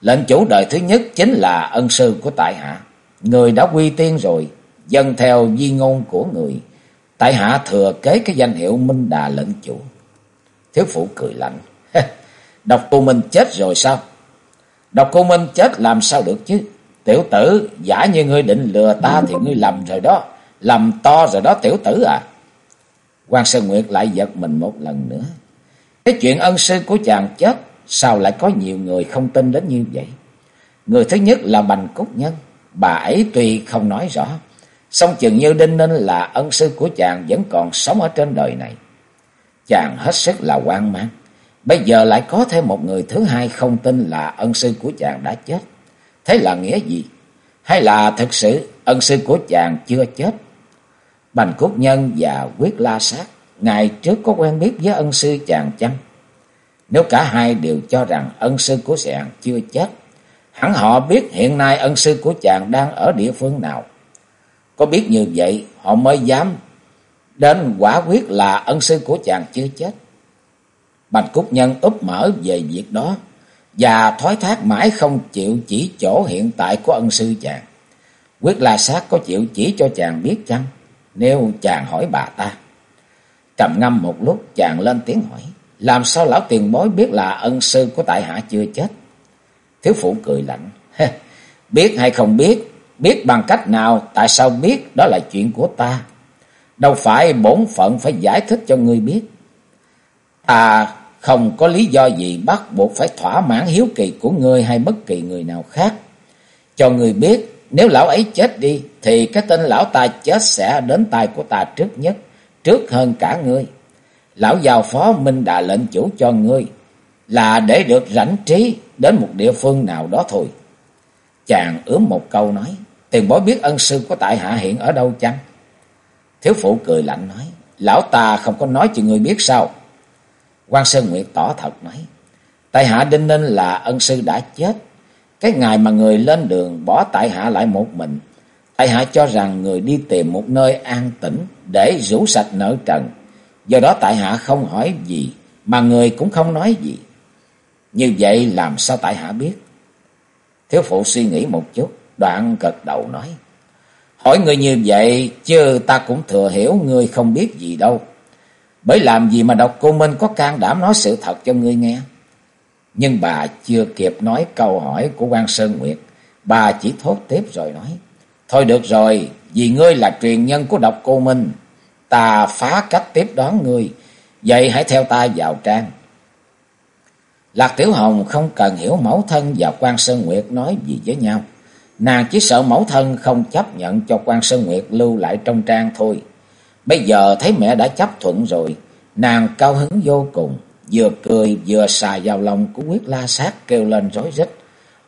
Lệnh chủ đời thứ nhất chính là ân sư của tại hạ. Người đã quy tiên rồi, dân theo di ngôn của người. Tại hạ thừa kế cái danh hiệu Minh Đà lệnh chủ. Thiếu phụ cười lạnh. Độc cô Minh chết rồi sao? Độc cô Minh chết làm sao được chứ? Tiểu tử, giả như ngươi định lừa ta thì ngươi lầm rồi đó. Lầm to rồi đó tiểu tử à quan Sơn Nguyệt lại giật mình một lần nữa. Cái chuyện ân sư của chàng chết, sao lại có nhiều người không tin đến như vậy? Người thứ nhất là Bành Cúc Nhân. Bà ấy tuy không nói rõ, song chừng như đinh ninh là ân sư của chàng vẫn còn sống ở trên đời này. Chàng hết sức là quan mang. Bây giờ lại có thêm một người thứ hai không tin là ân sư của chàng đã chết. Thế là nghĩa gì? Hay là thực sự ân sư của chàng chưa chết? Bành cúc Nhân và Quyết La Sát ngày trước có quen biết với ân sư chàng chăng? Nếu cả hai đều cho rằng ân sư của chàng chưa chết, hẳn họ biết hiện nay ân sư của chàng đang ở địa phương nào. Có biết như vậy, họ mới dám đến quả quyết là ân sư của chàng chưa chết. Bành Cúc Nhân úp mở về việc đó và thoái thác mãi không chịu chỉ chỗ hiện tại của ân sư chàng. Quyết La Sát có chịu chỉ cho chàng biết chăng? Nếu chàng hỏi bà ta. Trầm ngâm một lúc chàng lên tiếng hỏi. Làm sao lão tiền bối biết là ân sư của tại hạ chưa chết? Thiếu phụ cười lạnh. biết hay không biết? Biết bằng cách nào? Tại sao biết? Đó là chuyện của ta. Đâu phải bổn phận phải giải thích cho ngươi biết. Ta không có lý do gì bắt buộc phải thỏa mãn hiếu kỳ của ngươi hay bất kỳ người nào khác. Cho ngươi biết, nếu lão ấy chết đi, thì cái tên lão ta chết sẽ đến tay của ta trước nhất, trước hơn cả ngươi. Lão giàu phó Minh đã lệnh chủ cho ngươi, là để được rảnh trí đến một địa phương nào đó thôi. Chàng ướm một câu nói, tiền bối biết ân sư của tại hạ hiện ở đâu chăng? Thiếu phụ cười lạnh nói, lão ta không có nói cho ngươi biết sao? quan Sơn Nguyệt tỏ thật nói. Tại hạ Đinh Ninh là ân sư đã chết. Cái ngày mà người lên đường bỏ tại hạ lại một mình. Tại hạ cho rằng người đi tìm một nơi an tĩnh để rủ sạch nợ trần. Do đó tại hạ không hỏi gì mà người cũng không nói gì. Như vậy làm sao tại hạ biết? Thiếu phụ suy nghĩ một chút, đoạn gật đầu nói. Hỏi người như vậy, chứ ta cũng thừa hiểu người không biết gì đâu. Bởi làm gì mà độc cô Minh có can đảm nói sự thật cho ngươi nghe. Nhưng bà chưa kịp nói câu hỏi của quan Sơn Nguyệt. Bà chỉ thốt tiếp rồi nói. Thôi được rồi, vì ngươi là truyền nhân của độc cô Minh. Ta phá cách tiếp đón ngươi. Vậy hãy theo ta vào trang. Lạc Tiểu Hồng không cần hiểu mẫu thân và quan Sơn Nguyệt nói gì với nhau. Nàng chỉ sợ mẫu thân không chấp nhận cho quan Sơn Nguyệt lưu lại trong trang thôi. Bây giờ thấy mẹ đã chấp thuận rồi, nàng cao hứng vô cùng, vừa cười vừa xà vào lòng của quyết la sát kêu lên rối rít.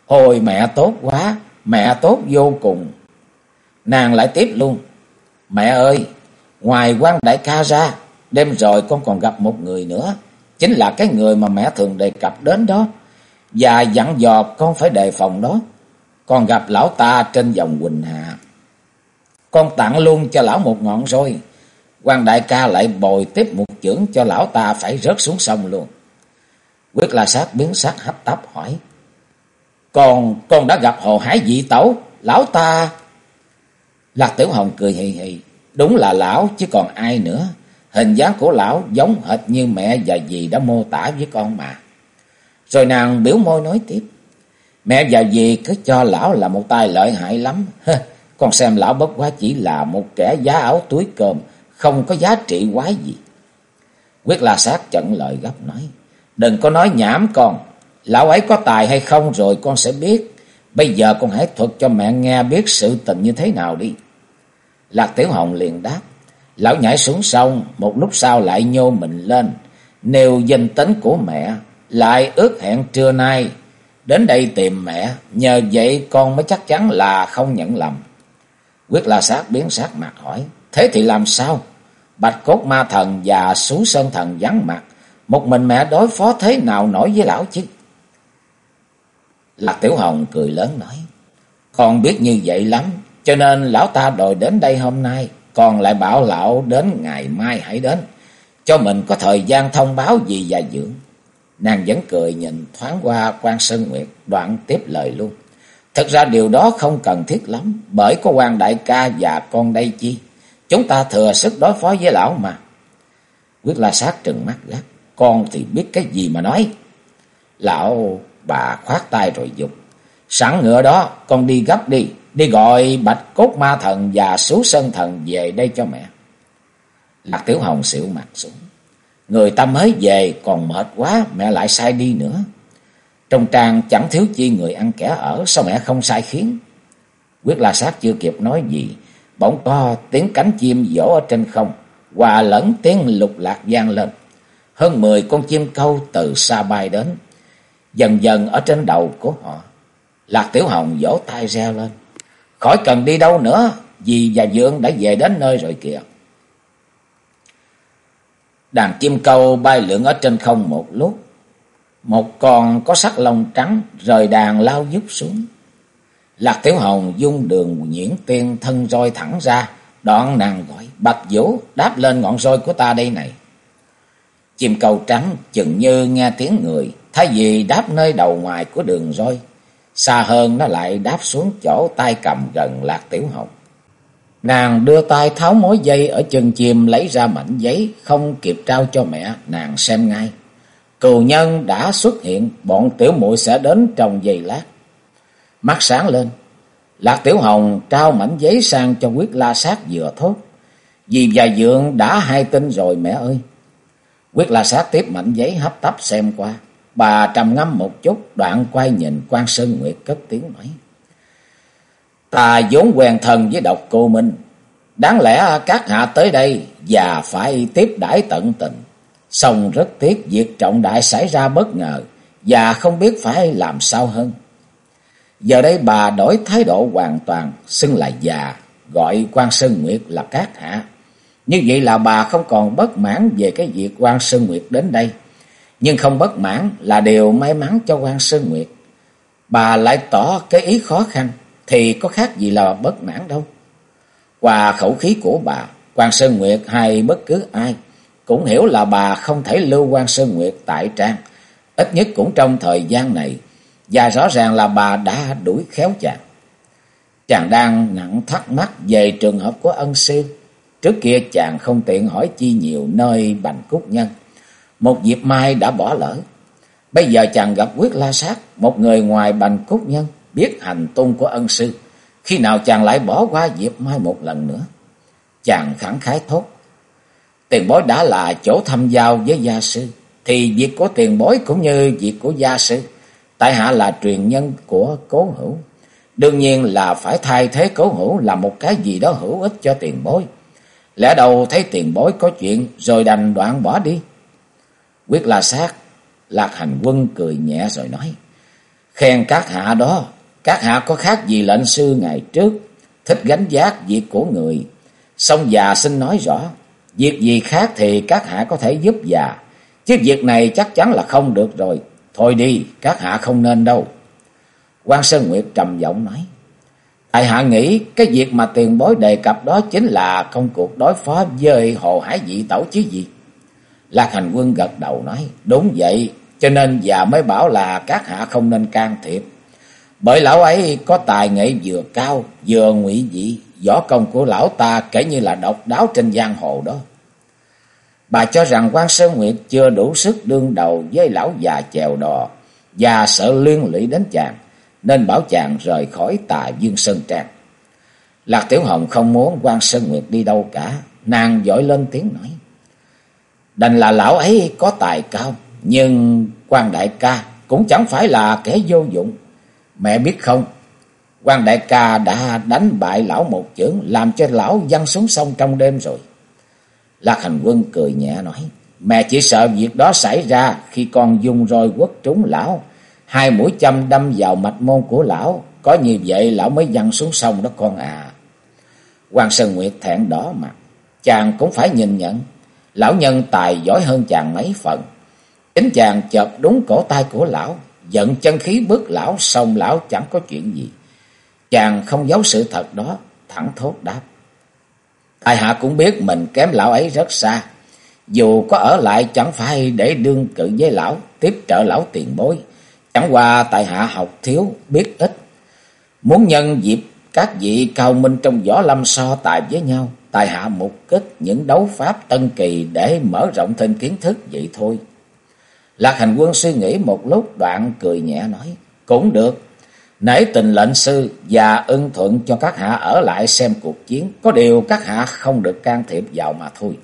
Ôi mẹ tốt quá, mẹ tốt vô cùng. Nàng lại tiếp luôn. Mẹ ơi, ngoài quan đại ca ra, đêm rồi con còn gặp một người nữa. Chính là cái người mà mẹ thường đề cập đến đó. Và dặn dò con phải đề phòng đó. Còn gặp lão ta trên dòng Quỳnh Hạ. Con tặng luôn cho lão một ngọn rồi quan đại ca lại bồi tiếp một chưởng cho lão ta phải rớt xuống sông luôn. Quyết la sát biến sát hấp tấp hỏi. Còn con đã gặp hồ hải dị tẩu, lão ta... Lạc Tiểu Hồng cười hì hì, đúng là lão chứ còn ai nữa. Hình dáng của lão giống hệt như mẹ và dì đã mô tả với con mà. Rồi nàng biểu môi nói tiếp. Mẹ và dì cứ cho lão là một tay lợi hại lắm. (laughs) Con xem lão bất quá chỉ là một kẻ giá áo túi cơm, không có giá trị quái gì. Quyết la sát chận lời gấp nói. Đừng có nói nhảm con. Lão ấy có tài hay không rồi con sẽ biết. Bây giờ con hãy thuật cho mẹ nghe biết sự tình như thế nào đi. Lạc Tiểu Hồng liền đáp. Lão nhảy xuống sông, một lúc sau lại nhô mình lên. Nêu danh tính của mẹ, lại ước hẹn trưa nay. Đến đây tìm mẹ, nhờ vậy con mới chắc chắn là không nhận lầm. Quyết la sát biến sát mặt hỏi. Thế thì làm sao? Bạch cốt ma thần và sú sơn thần vắng mặt. Một mình mẹ đối phó thế nào nổi với lão chứ? Lạc Tiểu Hồng cười lớn nói. Con biết như vậy lắm. Cho nên lão ta đòi đến đây hôm nay. Còn lại bảo lão đến ngày mai hãy đến. Cho mình có thời gian thông báo gì và dưỡng. Nàng vẫn cười nhìn thoáng qua quan Sơn Nguyệt. Đoạn tiếp lời luôn. Thật ra điều đó không cần thiết lắm. Bởi có quan đại ca và con đây chi. Chúng ta thừa sức đối phó với lão mà. Quyết la sát trừng mắt gắt. Con thì biết cái gì mà nói. Lão bà khoát tay rồi dục. Sẵn ngựa đó, con đi gấp đi. Đi gọi bạch cốt ma thần và số sơn thần về đây cho mẹ. Lạc Tiểu Hồng xỉu mặt xuống. Người ta mới về, còn mệt quá, mẹ lại sai đi nữa. Trong trang chẳng thiếu chi người ăn kẻ ở, sao mẹ không sai khiến. Quyết la sát chưa kịp nói gì bỗng có tiếng cánh chim vỗ ở trên không, hòa lẫn tiếng lục lạc vang lên. Hơn mười con chim câu từ xa bay đến, dần dần ở trên đầu của họ. Lạc Tiểu Hồng vỗ tay reo lên. Khỏi cần đi đâu nữa, dì và dương đã về đến nơi rồi kìa. Đàn chim câu bay lượn ở trên không một lúc. Một con có sắc lông trắng rời đàn lao dút xuống. Lạc Tiểu Hồng dung đường nhuyễn tiên thân roi thẳng ra, đoạn nàng gọi, bạch vũ đáp lên ngọn roi của ta đây này. Chim cầu trắng chừng như nghe tiếng người, thay vì đáp nơi đầu ngoài của đường roi, xa hơn nó lại đáp xuống chỗ tay cầm gần Lạc Tiểu Hồng. Nàng đưa tay tháo mối dây ở chân chim lấy ra mảnh giấy, không kịp trao cho mẹ, nàng xem ngay. Cừu nhân đã xuất hiện, bọn tiểu muội sẽ đến trong giây lát mắt sáng lên. Lạc Tiểu Hồng trao mảnh giấy sang cho quyết la sát vừa thốt. Vì và dượng đã hai tin rồi mẹ ơi. Quyết la sát tiếp mảnh giấy hấp tấp xem qua. Bà trầm ngâm một chút, đoạn quay nhìn quan Sơn Nguyệt cất tiếng nói. Ta vốn quen thân với độc cô Minh. Đáng lẽ các hạ tới đây và phải tiếp đãi tận tình. Xong rất tiếc việc trọng đại xảy ra bất ngờ và không biết phải làm sao hơn. Giờ đây bà đổi thái độ hoàn toàn, xưng là già, gọi quan Sơn Nguyệt là cát hạ. Như vậy là bà không còn bất mãn về cái việc quan Sơn Nguyệt đến đây. Nhưng không bất mãn là điều may mắn cho quan Sơn Nguyệt. Bà lại tỏ cái ý khó khăn, thì có khác gì là bất mãn đâu. Qua khẩu khí của bà, quan Sơn Nguyệt hay bất cứ ai cũng hiểu là bà không thể lưu quan Sơn Nguyệt tại trang, ít nhất cũng trong thời gian này và rõ ràng là bà đã đuổi khéo chàng. Chàng đang nặng thắc mắc về trường hợp của ân sư. Trước kia chàng không tiện hỏi chi nhiều nơi bành cúc nhân. Một dịp mai đã bỏ lỡ. Bây giờ chàng gặp quyết la sát, một người ngoài bành cúc nhân, biết hành tung của ân sư. Khi nào chàng lại bỏ qua dịp mai một lần nữa. Chàng khẳng khái thốt. Tiền bối đã là chỗ thăm giao với gia sư. Thì việc của tiền bối cũng như việc của gia sư tại hạ là truyền nhân của cố hữu. Đương nhiên là phải thay thế cố hữu là một cái gì đó hữu ích cho tiền bối. Lẽ đầu thấy tiền bối có chuyện rồi đành đoạn bỏ đi. Quyết la sát, lạc hành quân cười nhẹ rồi nói. Khen các hạ đó, các hạ có khác gì lệnh sư ngày trước, thích gánh giác việc của người. Xong già xin nói rõ, việc gì khác thì các hạ có thể giúp già, chứ việc này chắc chắn là không được rồi. Thôi đi, các hạ không nên đâu. quan Sơn Nguyệt trầm giọng nói. Tại hạ nghĩ cái việc mà tiền bối đề cập đó chính là công cuộc đối phó với hồ hải dị tẩu chứ gì. Lạc hành quân gật đầu nói. Đúng vậy, cho nên già mới bảo là các hạ không nên can thiệp. Bởi lão ấy có tài nghệ vừa cao, vừa ngụy dị, võ công của lão ta kể như là độc đáo trên giang hồ đó. Bà cho rằng quan Sơn Nguyệt chưa đủ sức đương đầu với lão già chèo đò và sợ liên lụy đến chàng, nên bảo chàng rời khỏi tà dương sơn trang. Lạc Tiểu Hồng không muốn quan Sơn Nguyệt đi đâu cả, nàng dội lên tiếng nói. Đành là lão ấy có tài cao, nhưng quan đại ca cũng chẳng phải là kẻ vô dụng. Mẹ biết không, quan đại ca đã đánh bại lão một chưởng, làm cho lão văng xuống sông trong đêm rồi. Lạc Hành Quân cười nhẹ nói, mẹ chỉ sợ việc đó xảy ra khi con dùng roi quất trúng lão, hai mũi châm đâm vào mạch môn của lão, có như vậy lão mới văng xuống sông đó con à. Hoàng Sơn Nguyệt thẹn đỏ mặt, chàng cũng phải nhìn nhận, lão nhân tài giỏi hơn chàng mấy phần. Chính chàng chợt đúng cổ tay của lão, giận chân khí bước lão, xong lão chẳng có chuyện gì. Chàng không giấu sự thật đó, thẳng thốt đáp. Tại hạ cũng biết mình kém lão ấy rất xa. Dù có ở lại chẳng phải để đương cự với lão, tiếp trợ lão tiền bối. Chẳng qua tại hạ học thiếu, biết ít. Muốn nhân dịp các vị cao minh trong võ lâm so tài với nhau. tại hạ mục kích những đấu pháp tân kỳ để mở rộng thêm kiến thức vậy thôi. Lạc hành quân suy nghĩ một lúc đoạn cười nhẹ nói. Cũng được, nể tình lệnh sư và ưng thuận cho các hạ ở lại xem cuộc chiến, có điều các hạ không được can thiệp vào mà thôi.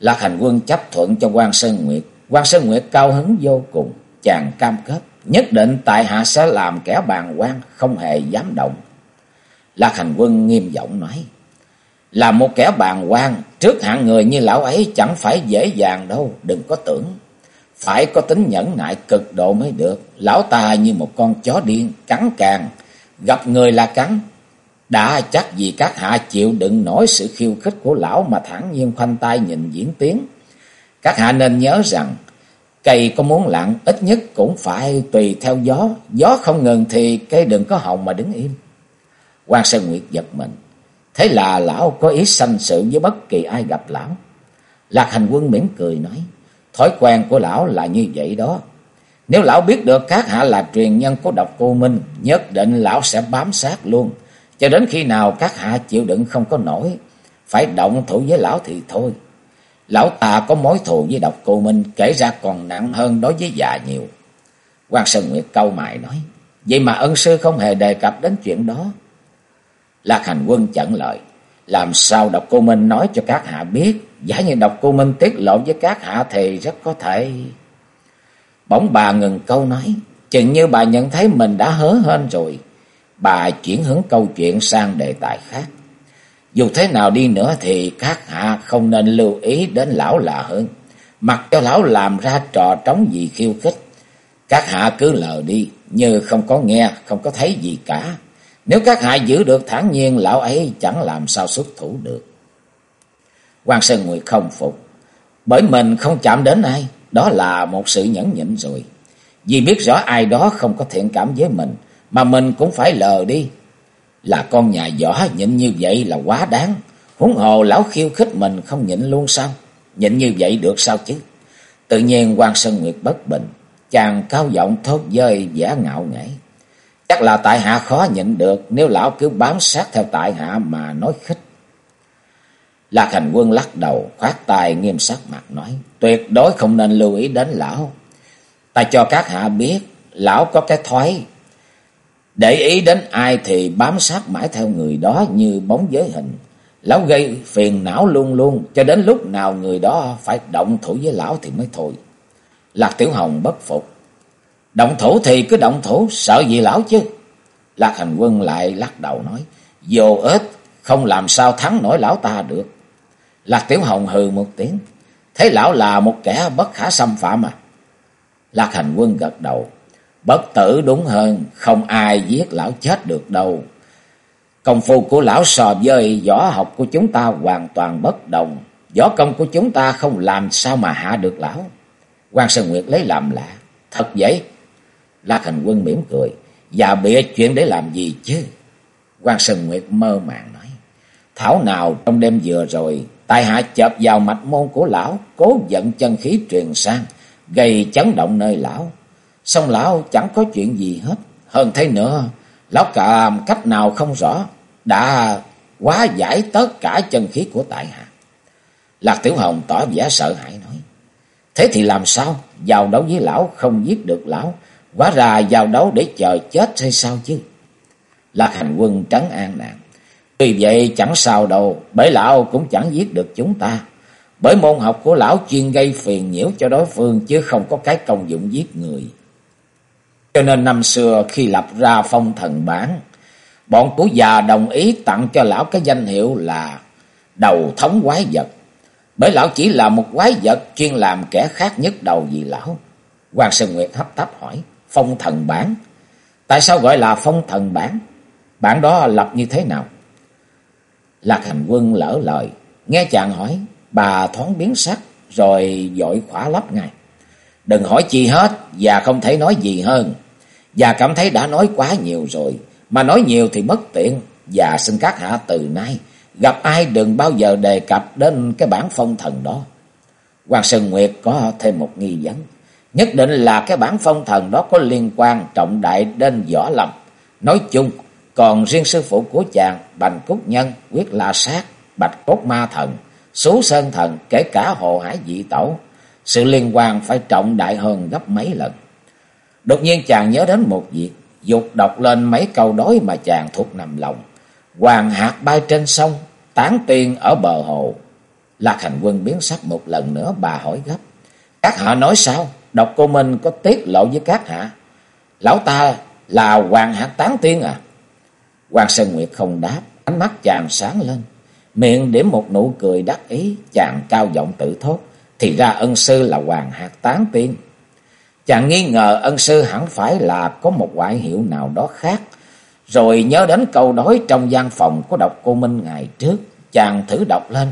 Lạc hành quân chấp thuận cho quan Sơn Nguyệt, quan Sơn Nguyệt cao hứng vô cùng, chàng cam kết, nhất định tại hạ sẽ làm kẻ bàn quan, không hề dám động. Lạc hành quân nghiêm giọng nói, là một kẻ bàn quan, trước hạng người như lão ấy chẳng phải dễ dàng đâu, đừng có tưởng. Phải có tính nhẫn nại cực độ mới được. Lão ta như một con chó điên, cắn càng. Gặp người là cắn. Đã chắc vì các hạ chịu đựng nổi sự khiêu khích của lão mà thẳng nhiên khoanh tay nhìn diễn tiến. Các hạ nên nhớ rằng, cây có muốn lặng ít nhất cũng phải tùy theo gió. Gió không ngừng thì cây đừng có hồng mà đứng im. quan Sơn Nguyệt giật mình. Thế là lão có ý sanh sự với bất kỳ ai gặp lão. Lạc hành quân mỉm cười nói. Thói quen của lão là như vậy đó. Nếu lão biết được các hạ là truyền nhân của độc cô Minh, nhất định lão sẽ bám sát luôn. Cho đến khi nào các hạ chịu đựng không có nổi, phải động thủ với lão thì thôi. Lão ta có mối thù với độc cô Minh, kể ra còn nặng hơn đối với già nhiều. quan Sơn Nguyệt câu mày nói, vậy mà ân sư không hề đề cập đến chuyện đó. Lạc hành quân chận lời, làm sao độc cô Minh nói cho các hạ biết, giả như độc cô Minh tiết lộ với các hạ thì rất có thể... Bỗng bà ngừng câu nói, chừng như bà nhận thấy mình đã hớ hên rồi. Bà chuyển hướng câu chuyện sang đề tài khác. Dù thế nào đi nữa thì các hạ không nên lưu ý đến lão là hơn. Mặc cho lão làm ra trò trống gì khiêu khích. Các hạ cứ lờ đi, như không có nghe, không có thấy gì cả. Nếu các hạ giữ được thản nhiên, lão ấy chẳng làm sao xuất thủ được quan Sơn Nguyệt không phục. Bởi mình không chạm đến ai, đó là một sự nhẫn nhịn rồi. Vì biết rõ ai đó không có thiện cảm với mình, mà mình cũng phải lờ đi. Là con nhà võ nhịn như vậy là quá đáng. Huống hồ lão khiêu khích mình không nhịn luôn sao? Nhịn như vậy được sao chứ? Tự nhiên quan Sơn Nguyệt bất bình. Chàng cao giọng thốt dơi giả ngạo nghễ. Chắc là tại hạ khó nhịn được nếu lão cứ bám sát theo tại hạ mà nói khích. Lạc hành quân lắc đầu, khoát tay nghiêm sắc mặt nói, tuyệt đối không nên lưu ý đến lão. Ta cho các hạ biết, lão có cái thói. Để ý đến ai thì bám sát mãi theo người đó như bóng giới hình. Lão gây phiền não luôn luôn, cho đến lúc nào người đó phải động thủ với lão thì mới thôi. Lạc Tiểu Hồng bất phục. Động thủ thì cứ động thủ, sợ gì lão chứ? Lạc hành quân lại lắc đầu nói, vô ích, không làm sao thắng nổi lão ta được. Lạc Tiểu Hồng hừ một tiếng, thấy lão là một kẻ bất khả xâm phạm à. Lạc hành quân gật đầu, bất tử đúng hơn, không ai giết lão chết được đâu. Công phu của lão so với võ học của chúng ta hoàn toàn bất đồng. Võ công của chúng ta không làm sao mà hạ được lão. quan Sơn Nguyệt lấy làm lạ. Thật vậy? Lạc Thành Quân mỉm cười. Và bịa chuyện để làm gì chứ? quan Sơn Nguyệt mơ màng nói. Thảo nào trong đêm vừa rồi, tài hạ chợp vào mạch môn của lão, cố dẫn chân khí truyền sang, gây chấn động nơi lão. Xong lão chẳng có chuyện gì hết. Hơn thế nữa, lão cả cách nào không rõ, đã quá giải tất cả chân khí của tại hạ. Lạc Tiểu Hồng tỏ vẻ sợ hãi nói. Thế thì làm sao? Vào đấu với lão không giết được lão. Quá ra vào đấu để chờ chết hay sao chứ? Lạc hành quân trấn an nạn. Vì vậy chẳng sao đâu, bởi lão cũng chẳng giết được chúng ta. Bởi môn học của lão chuyên gây phiền nhiễu cho đối phương chứ không có cái công dụng giết người. Cho nên năm xưa khi lập ra phong thần bản, bọn của già đồng ý tặng cho lão cái danh hiệu là đầu thống quái vật. Bởi lão chỉ là một quái vật chuyên làm kẻ khác nhất đầu vì lão. Hoàng Sơn Nguyệt hấp tấp hỏi, phong thần bản. Tại sao gọi là phong thần bản? Bản đó lập như thế nào? Lạc hành quân lỡ lời, nghe chàng hỏi, bà thoáng biến sắc, rồi dội khỏa lấp ngay. Đừng hỏi chi hết, và không thể nói gì hơn. Và cảm thấy đã nói quá nhiều rồi, mà nói nhiều thì mất tiện. Và xin các hạ từ nay, gặp ai đừng bao giờ đề cập đến cái bản phong thần đó. Hoàng Sơn Nguyệt có thêm một nghi vấn. Nhất định là cái bản phong thần đó có liên quan trọng đại đến võ lâm. Nói chung, còn riêng sư phụ của chàng, Bành Cúc Nhân, Quyết La Sát, Bạch Cốt Ma Thần, Số Sơn Thần, kể cả Hồ Hải Dị Tẩu, sự liên quan phải trọng đại hơn gấp mấy lần. Đột nhiên chàng nhớ đến một việc, dục đọc lên mấy câu đối mà chàng thuộc nằm lòng. Hoàng hạt bay trên sông, tán tiên ở bờ hồ. Lạc hành quân biến sắc một lần nữa bà hỏi gấp. Các hạ nói sao? Độc cô Minh có tiết lộ với các hạ. Lão ta là hoàng hạt tán tiên à? Hoàng Sơn Nguyệt không đáp, ánh mắt chàng sáng lên. Miệng điểm một nụ cười đắc ý, chàng cao giọng tự thốt. Thì ra ân sư là hoàng hạt tán tiên. Chàng nghi ngờ ân sư hẳn phải là có một ngoại hiệu nào đó khác. Rồi nhớ đến câu đối trong gian phòng của độc cô Minh ngày trước. Chàng thử đọc lên.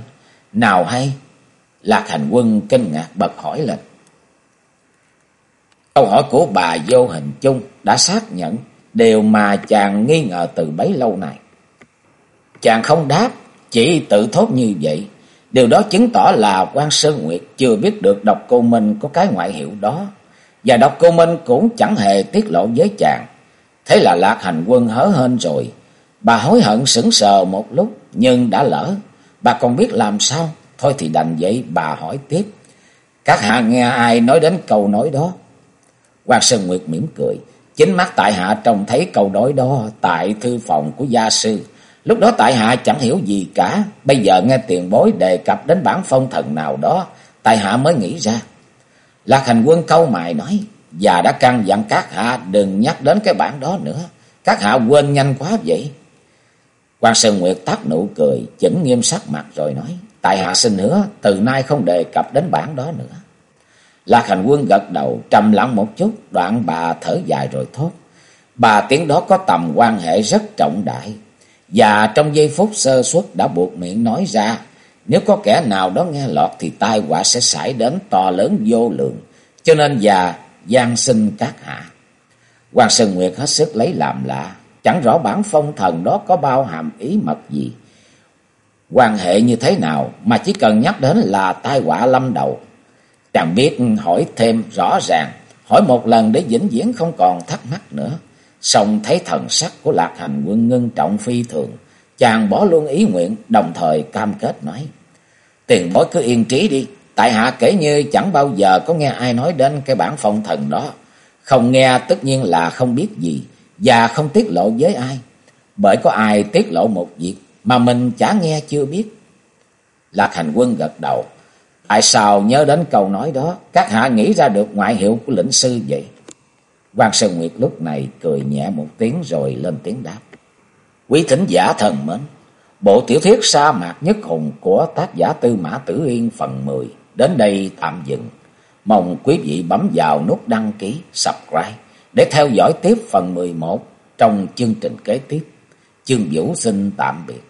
Nào hay? Lạc hành quân kinh ngạc bật hỏi lên. Câu hỏi của bà vô hình chung đã xác nhận điều mà chàng nghi ngờ từ bấy lâu nay. Chàng không đáp, chỉ tự thốt như vậy. Điều đó chứng tỏ là quan Sơn Nguyệt chưa biết được độc cô Minh có cái ngoại hiệu đó. Và độc cô Minh cũng chẳng hề tiết lộ với chàng. Thế là lạc hành quân hớ hên rồi. Bà hối hận sững sờ một lúc, nhưng đã lỡ. Bà còn biết làm sao? Thôi thì đành vậy, bà hỏi tiếp. Các hạ nghe ai nói đến câu nói đó? Hoàng Sơn Nguyệt mỉm cười. Chính mắt tại hạ trông thấy câu đối đó tại thư phòng của gia sư. Lúc đó tại hạ chẳng hiểu gì cả. Bây giờ nghe tiền bối đề cập đến bản phong thần nào đó. Tại hạ mới nghĩ ra. Lạc hành quân câu mài nói. già đã căn dặn các hạ đừng nhắc đến cái bản đó nữa. Các hạ quên nhanh quá vậy. quan Sơn Nguyệt tắt nụ cười, chỉnh nghiêm sắc mặt rồi nói. Tại hạ xin hứa, từ nay không đề cập đến bản đó nữa. Lạc hành quân gật đầu, trầm lặng một chút, đoạn bà thở dài rồi thốt. Bà tiếng đó có tầm quan hệ rất trọng đại. Và trong giây phút sơ suất đã buộc miệng nói ra, nếu có kẻ nào đó nghe lọt thì tai họa sẽ xảy đến to lớn vô lượng. Cho nên già gian sinh các hạ. Hoàng Sơn Nguyệt hết sức lấy làm lạ, chẳng rõ bản phong thần đó có bao hàm ý mật gì. Quan hệ như thế nào mà chỉ cần nhắc đến là tai họa lâm đầu. Chàng biết hỏi thêm rõ ràng, hỏi một lần để vĩnh viễn không còn thắc mắc nữa. Xong thấy thần sắc của lạc hành quân ngưng trọng phi thường, chàng bỏ luôn ý nguyện, đồng thời cam kết nói. Tiền bối cứ yên trí đi, tại hạ kể như chẳng bao giờ có nghe ai nói đến cái bản phong thần đó. Không nghe tất nhiên là không biết gì, và không tiết lộ với ai. Bởi có ai tiết lộ một việc mà mình chả nghe chưa biết. Lạc hành quân gật đầu. Tại sao nhớ đến câu nói đó, các hạ nghĩ ra được ngoại hiệu của lĩnh sư vậy? Quan Sơn Nguyệt lúc này cười nhẹ một tiếng rồi lên tiếng đáp. Quý thính giả thần mến, bộ tiểu thuyết sa mạc nhất hùng của tác giả Tư Mã Tử Yên phần 10 đến đây tạm dừng. Mong quý vị bấm vào nút đăng ký, subscribe để theo dõi tiếp phần 11 trong chương trình kế tiếp. Chương Vũ xin tạm biệt.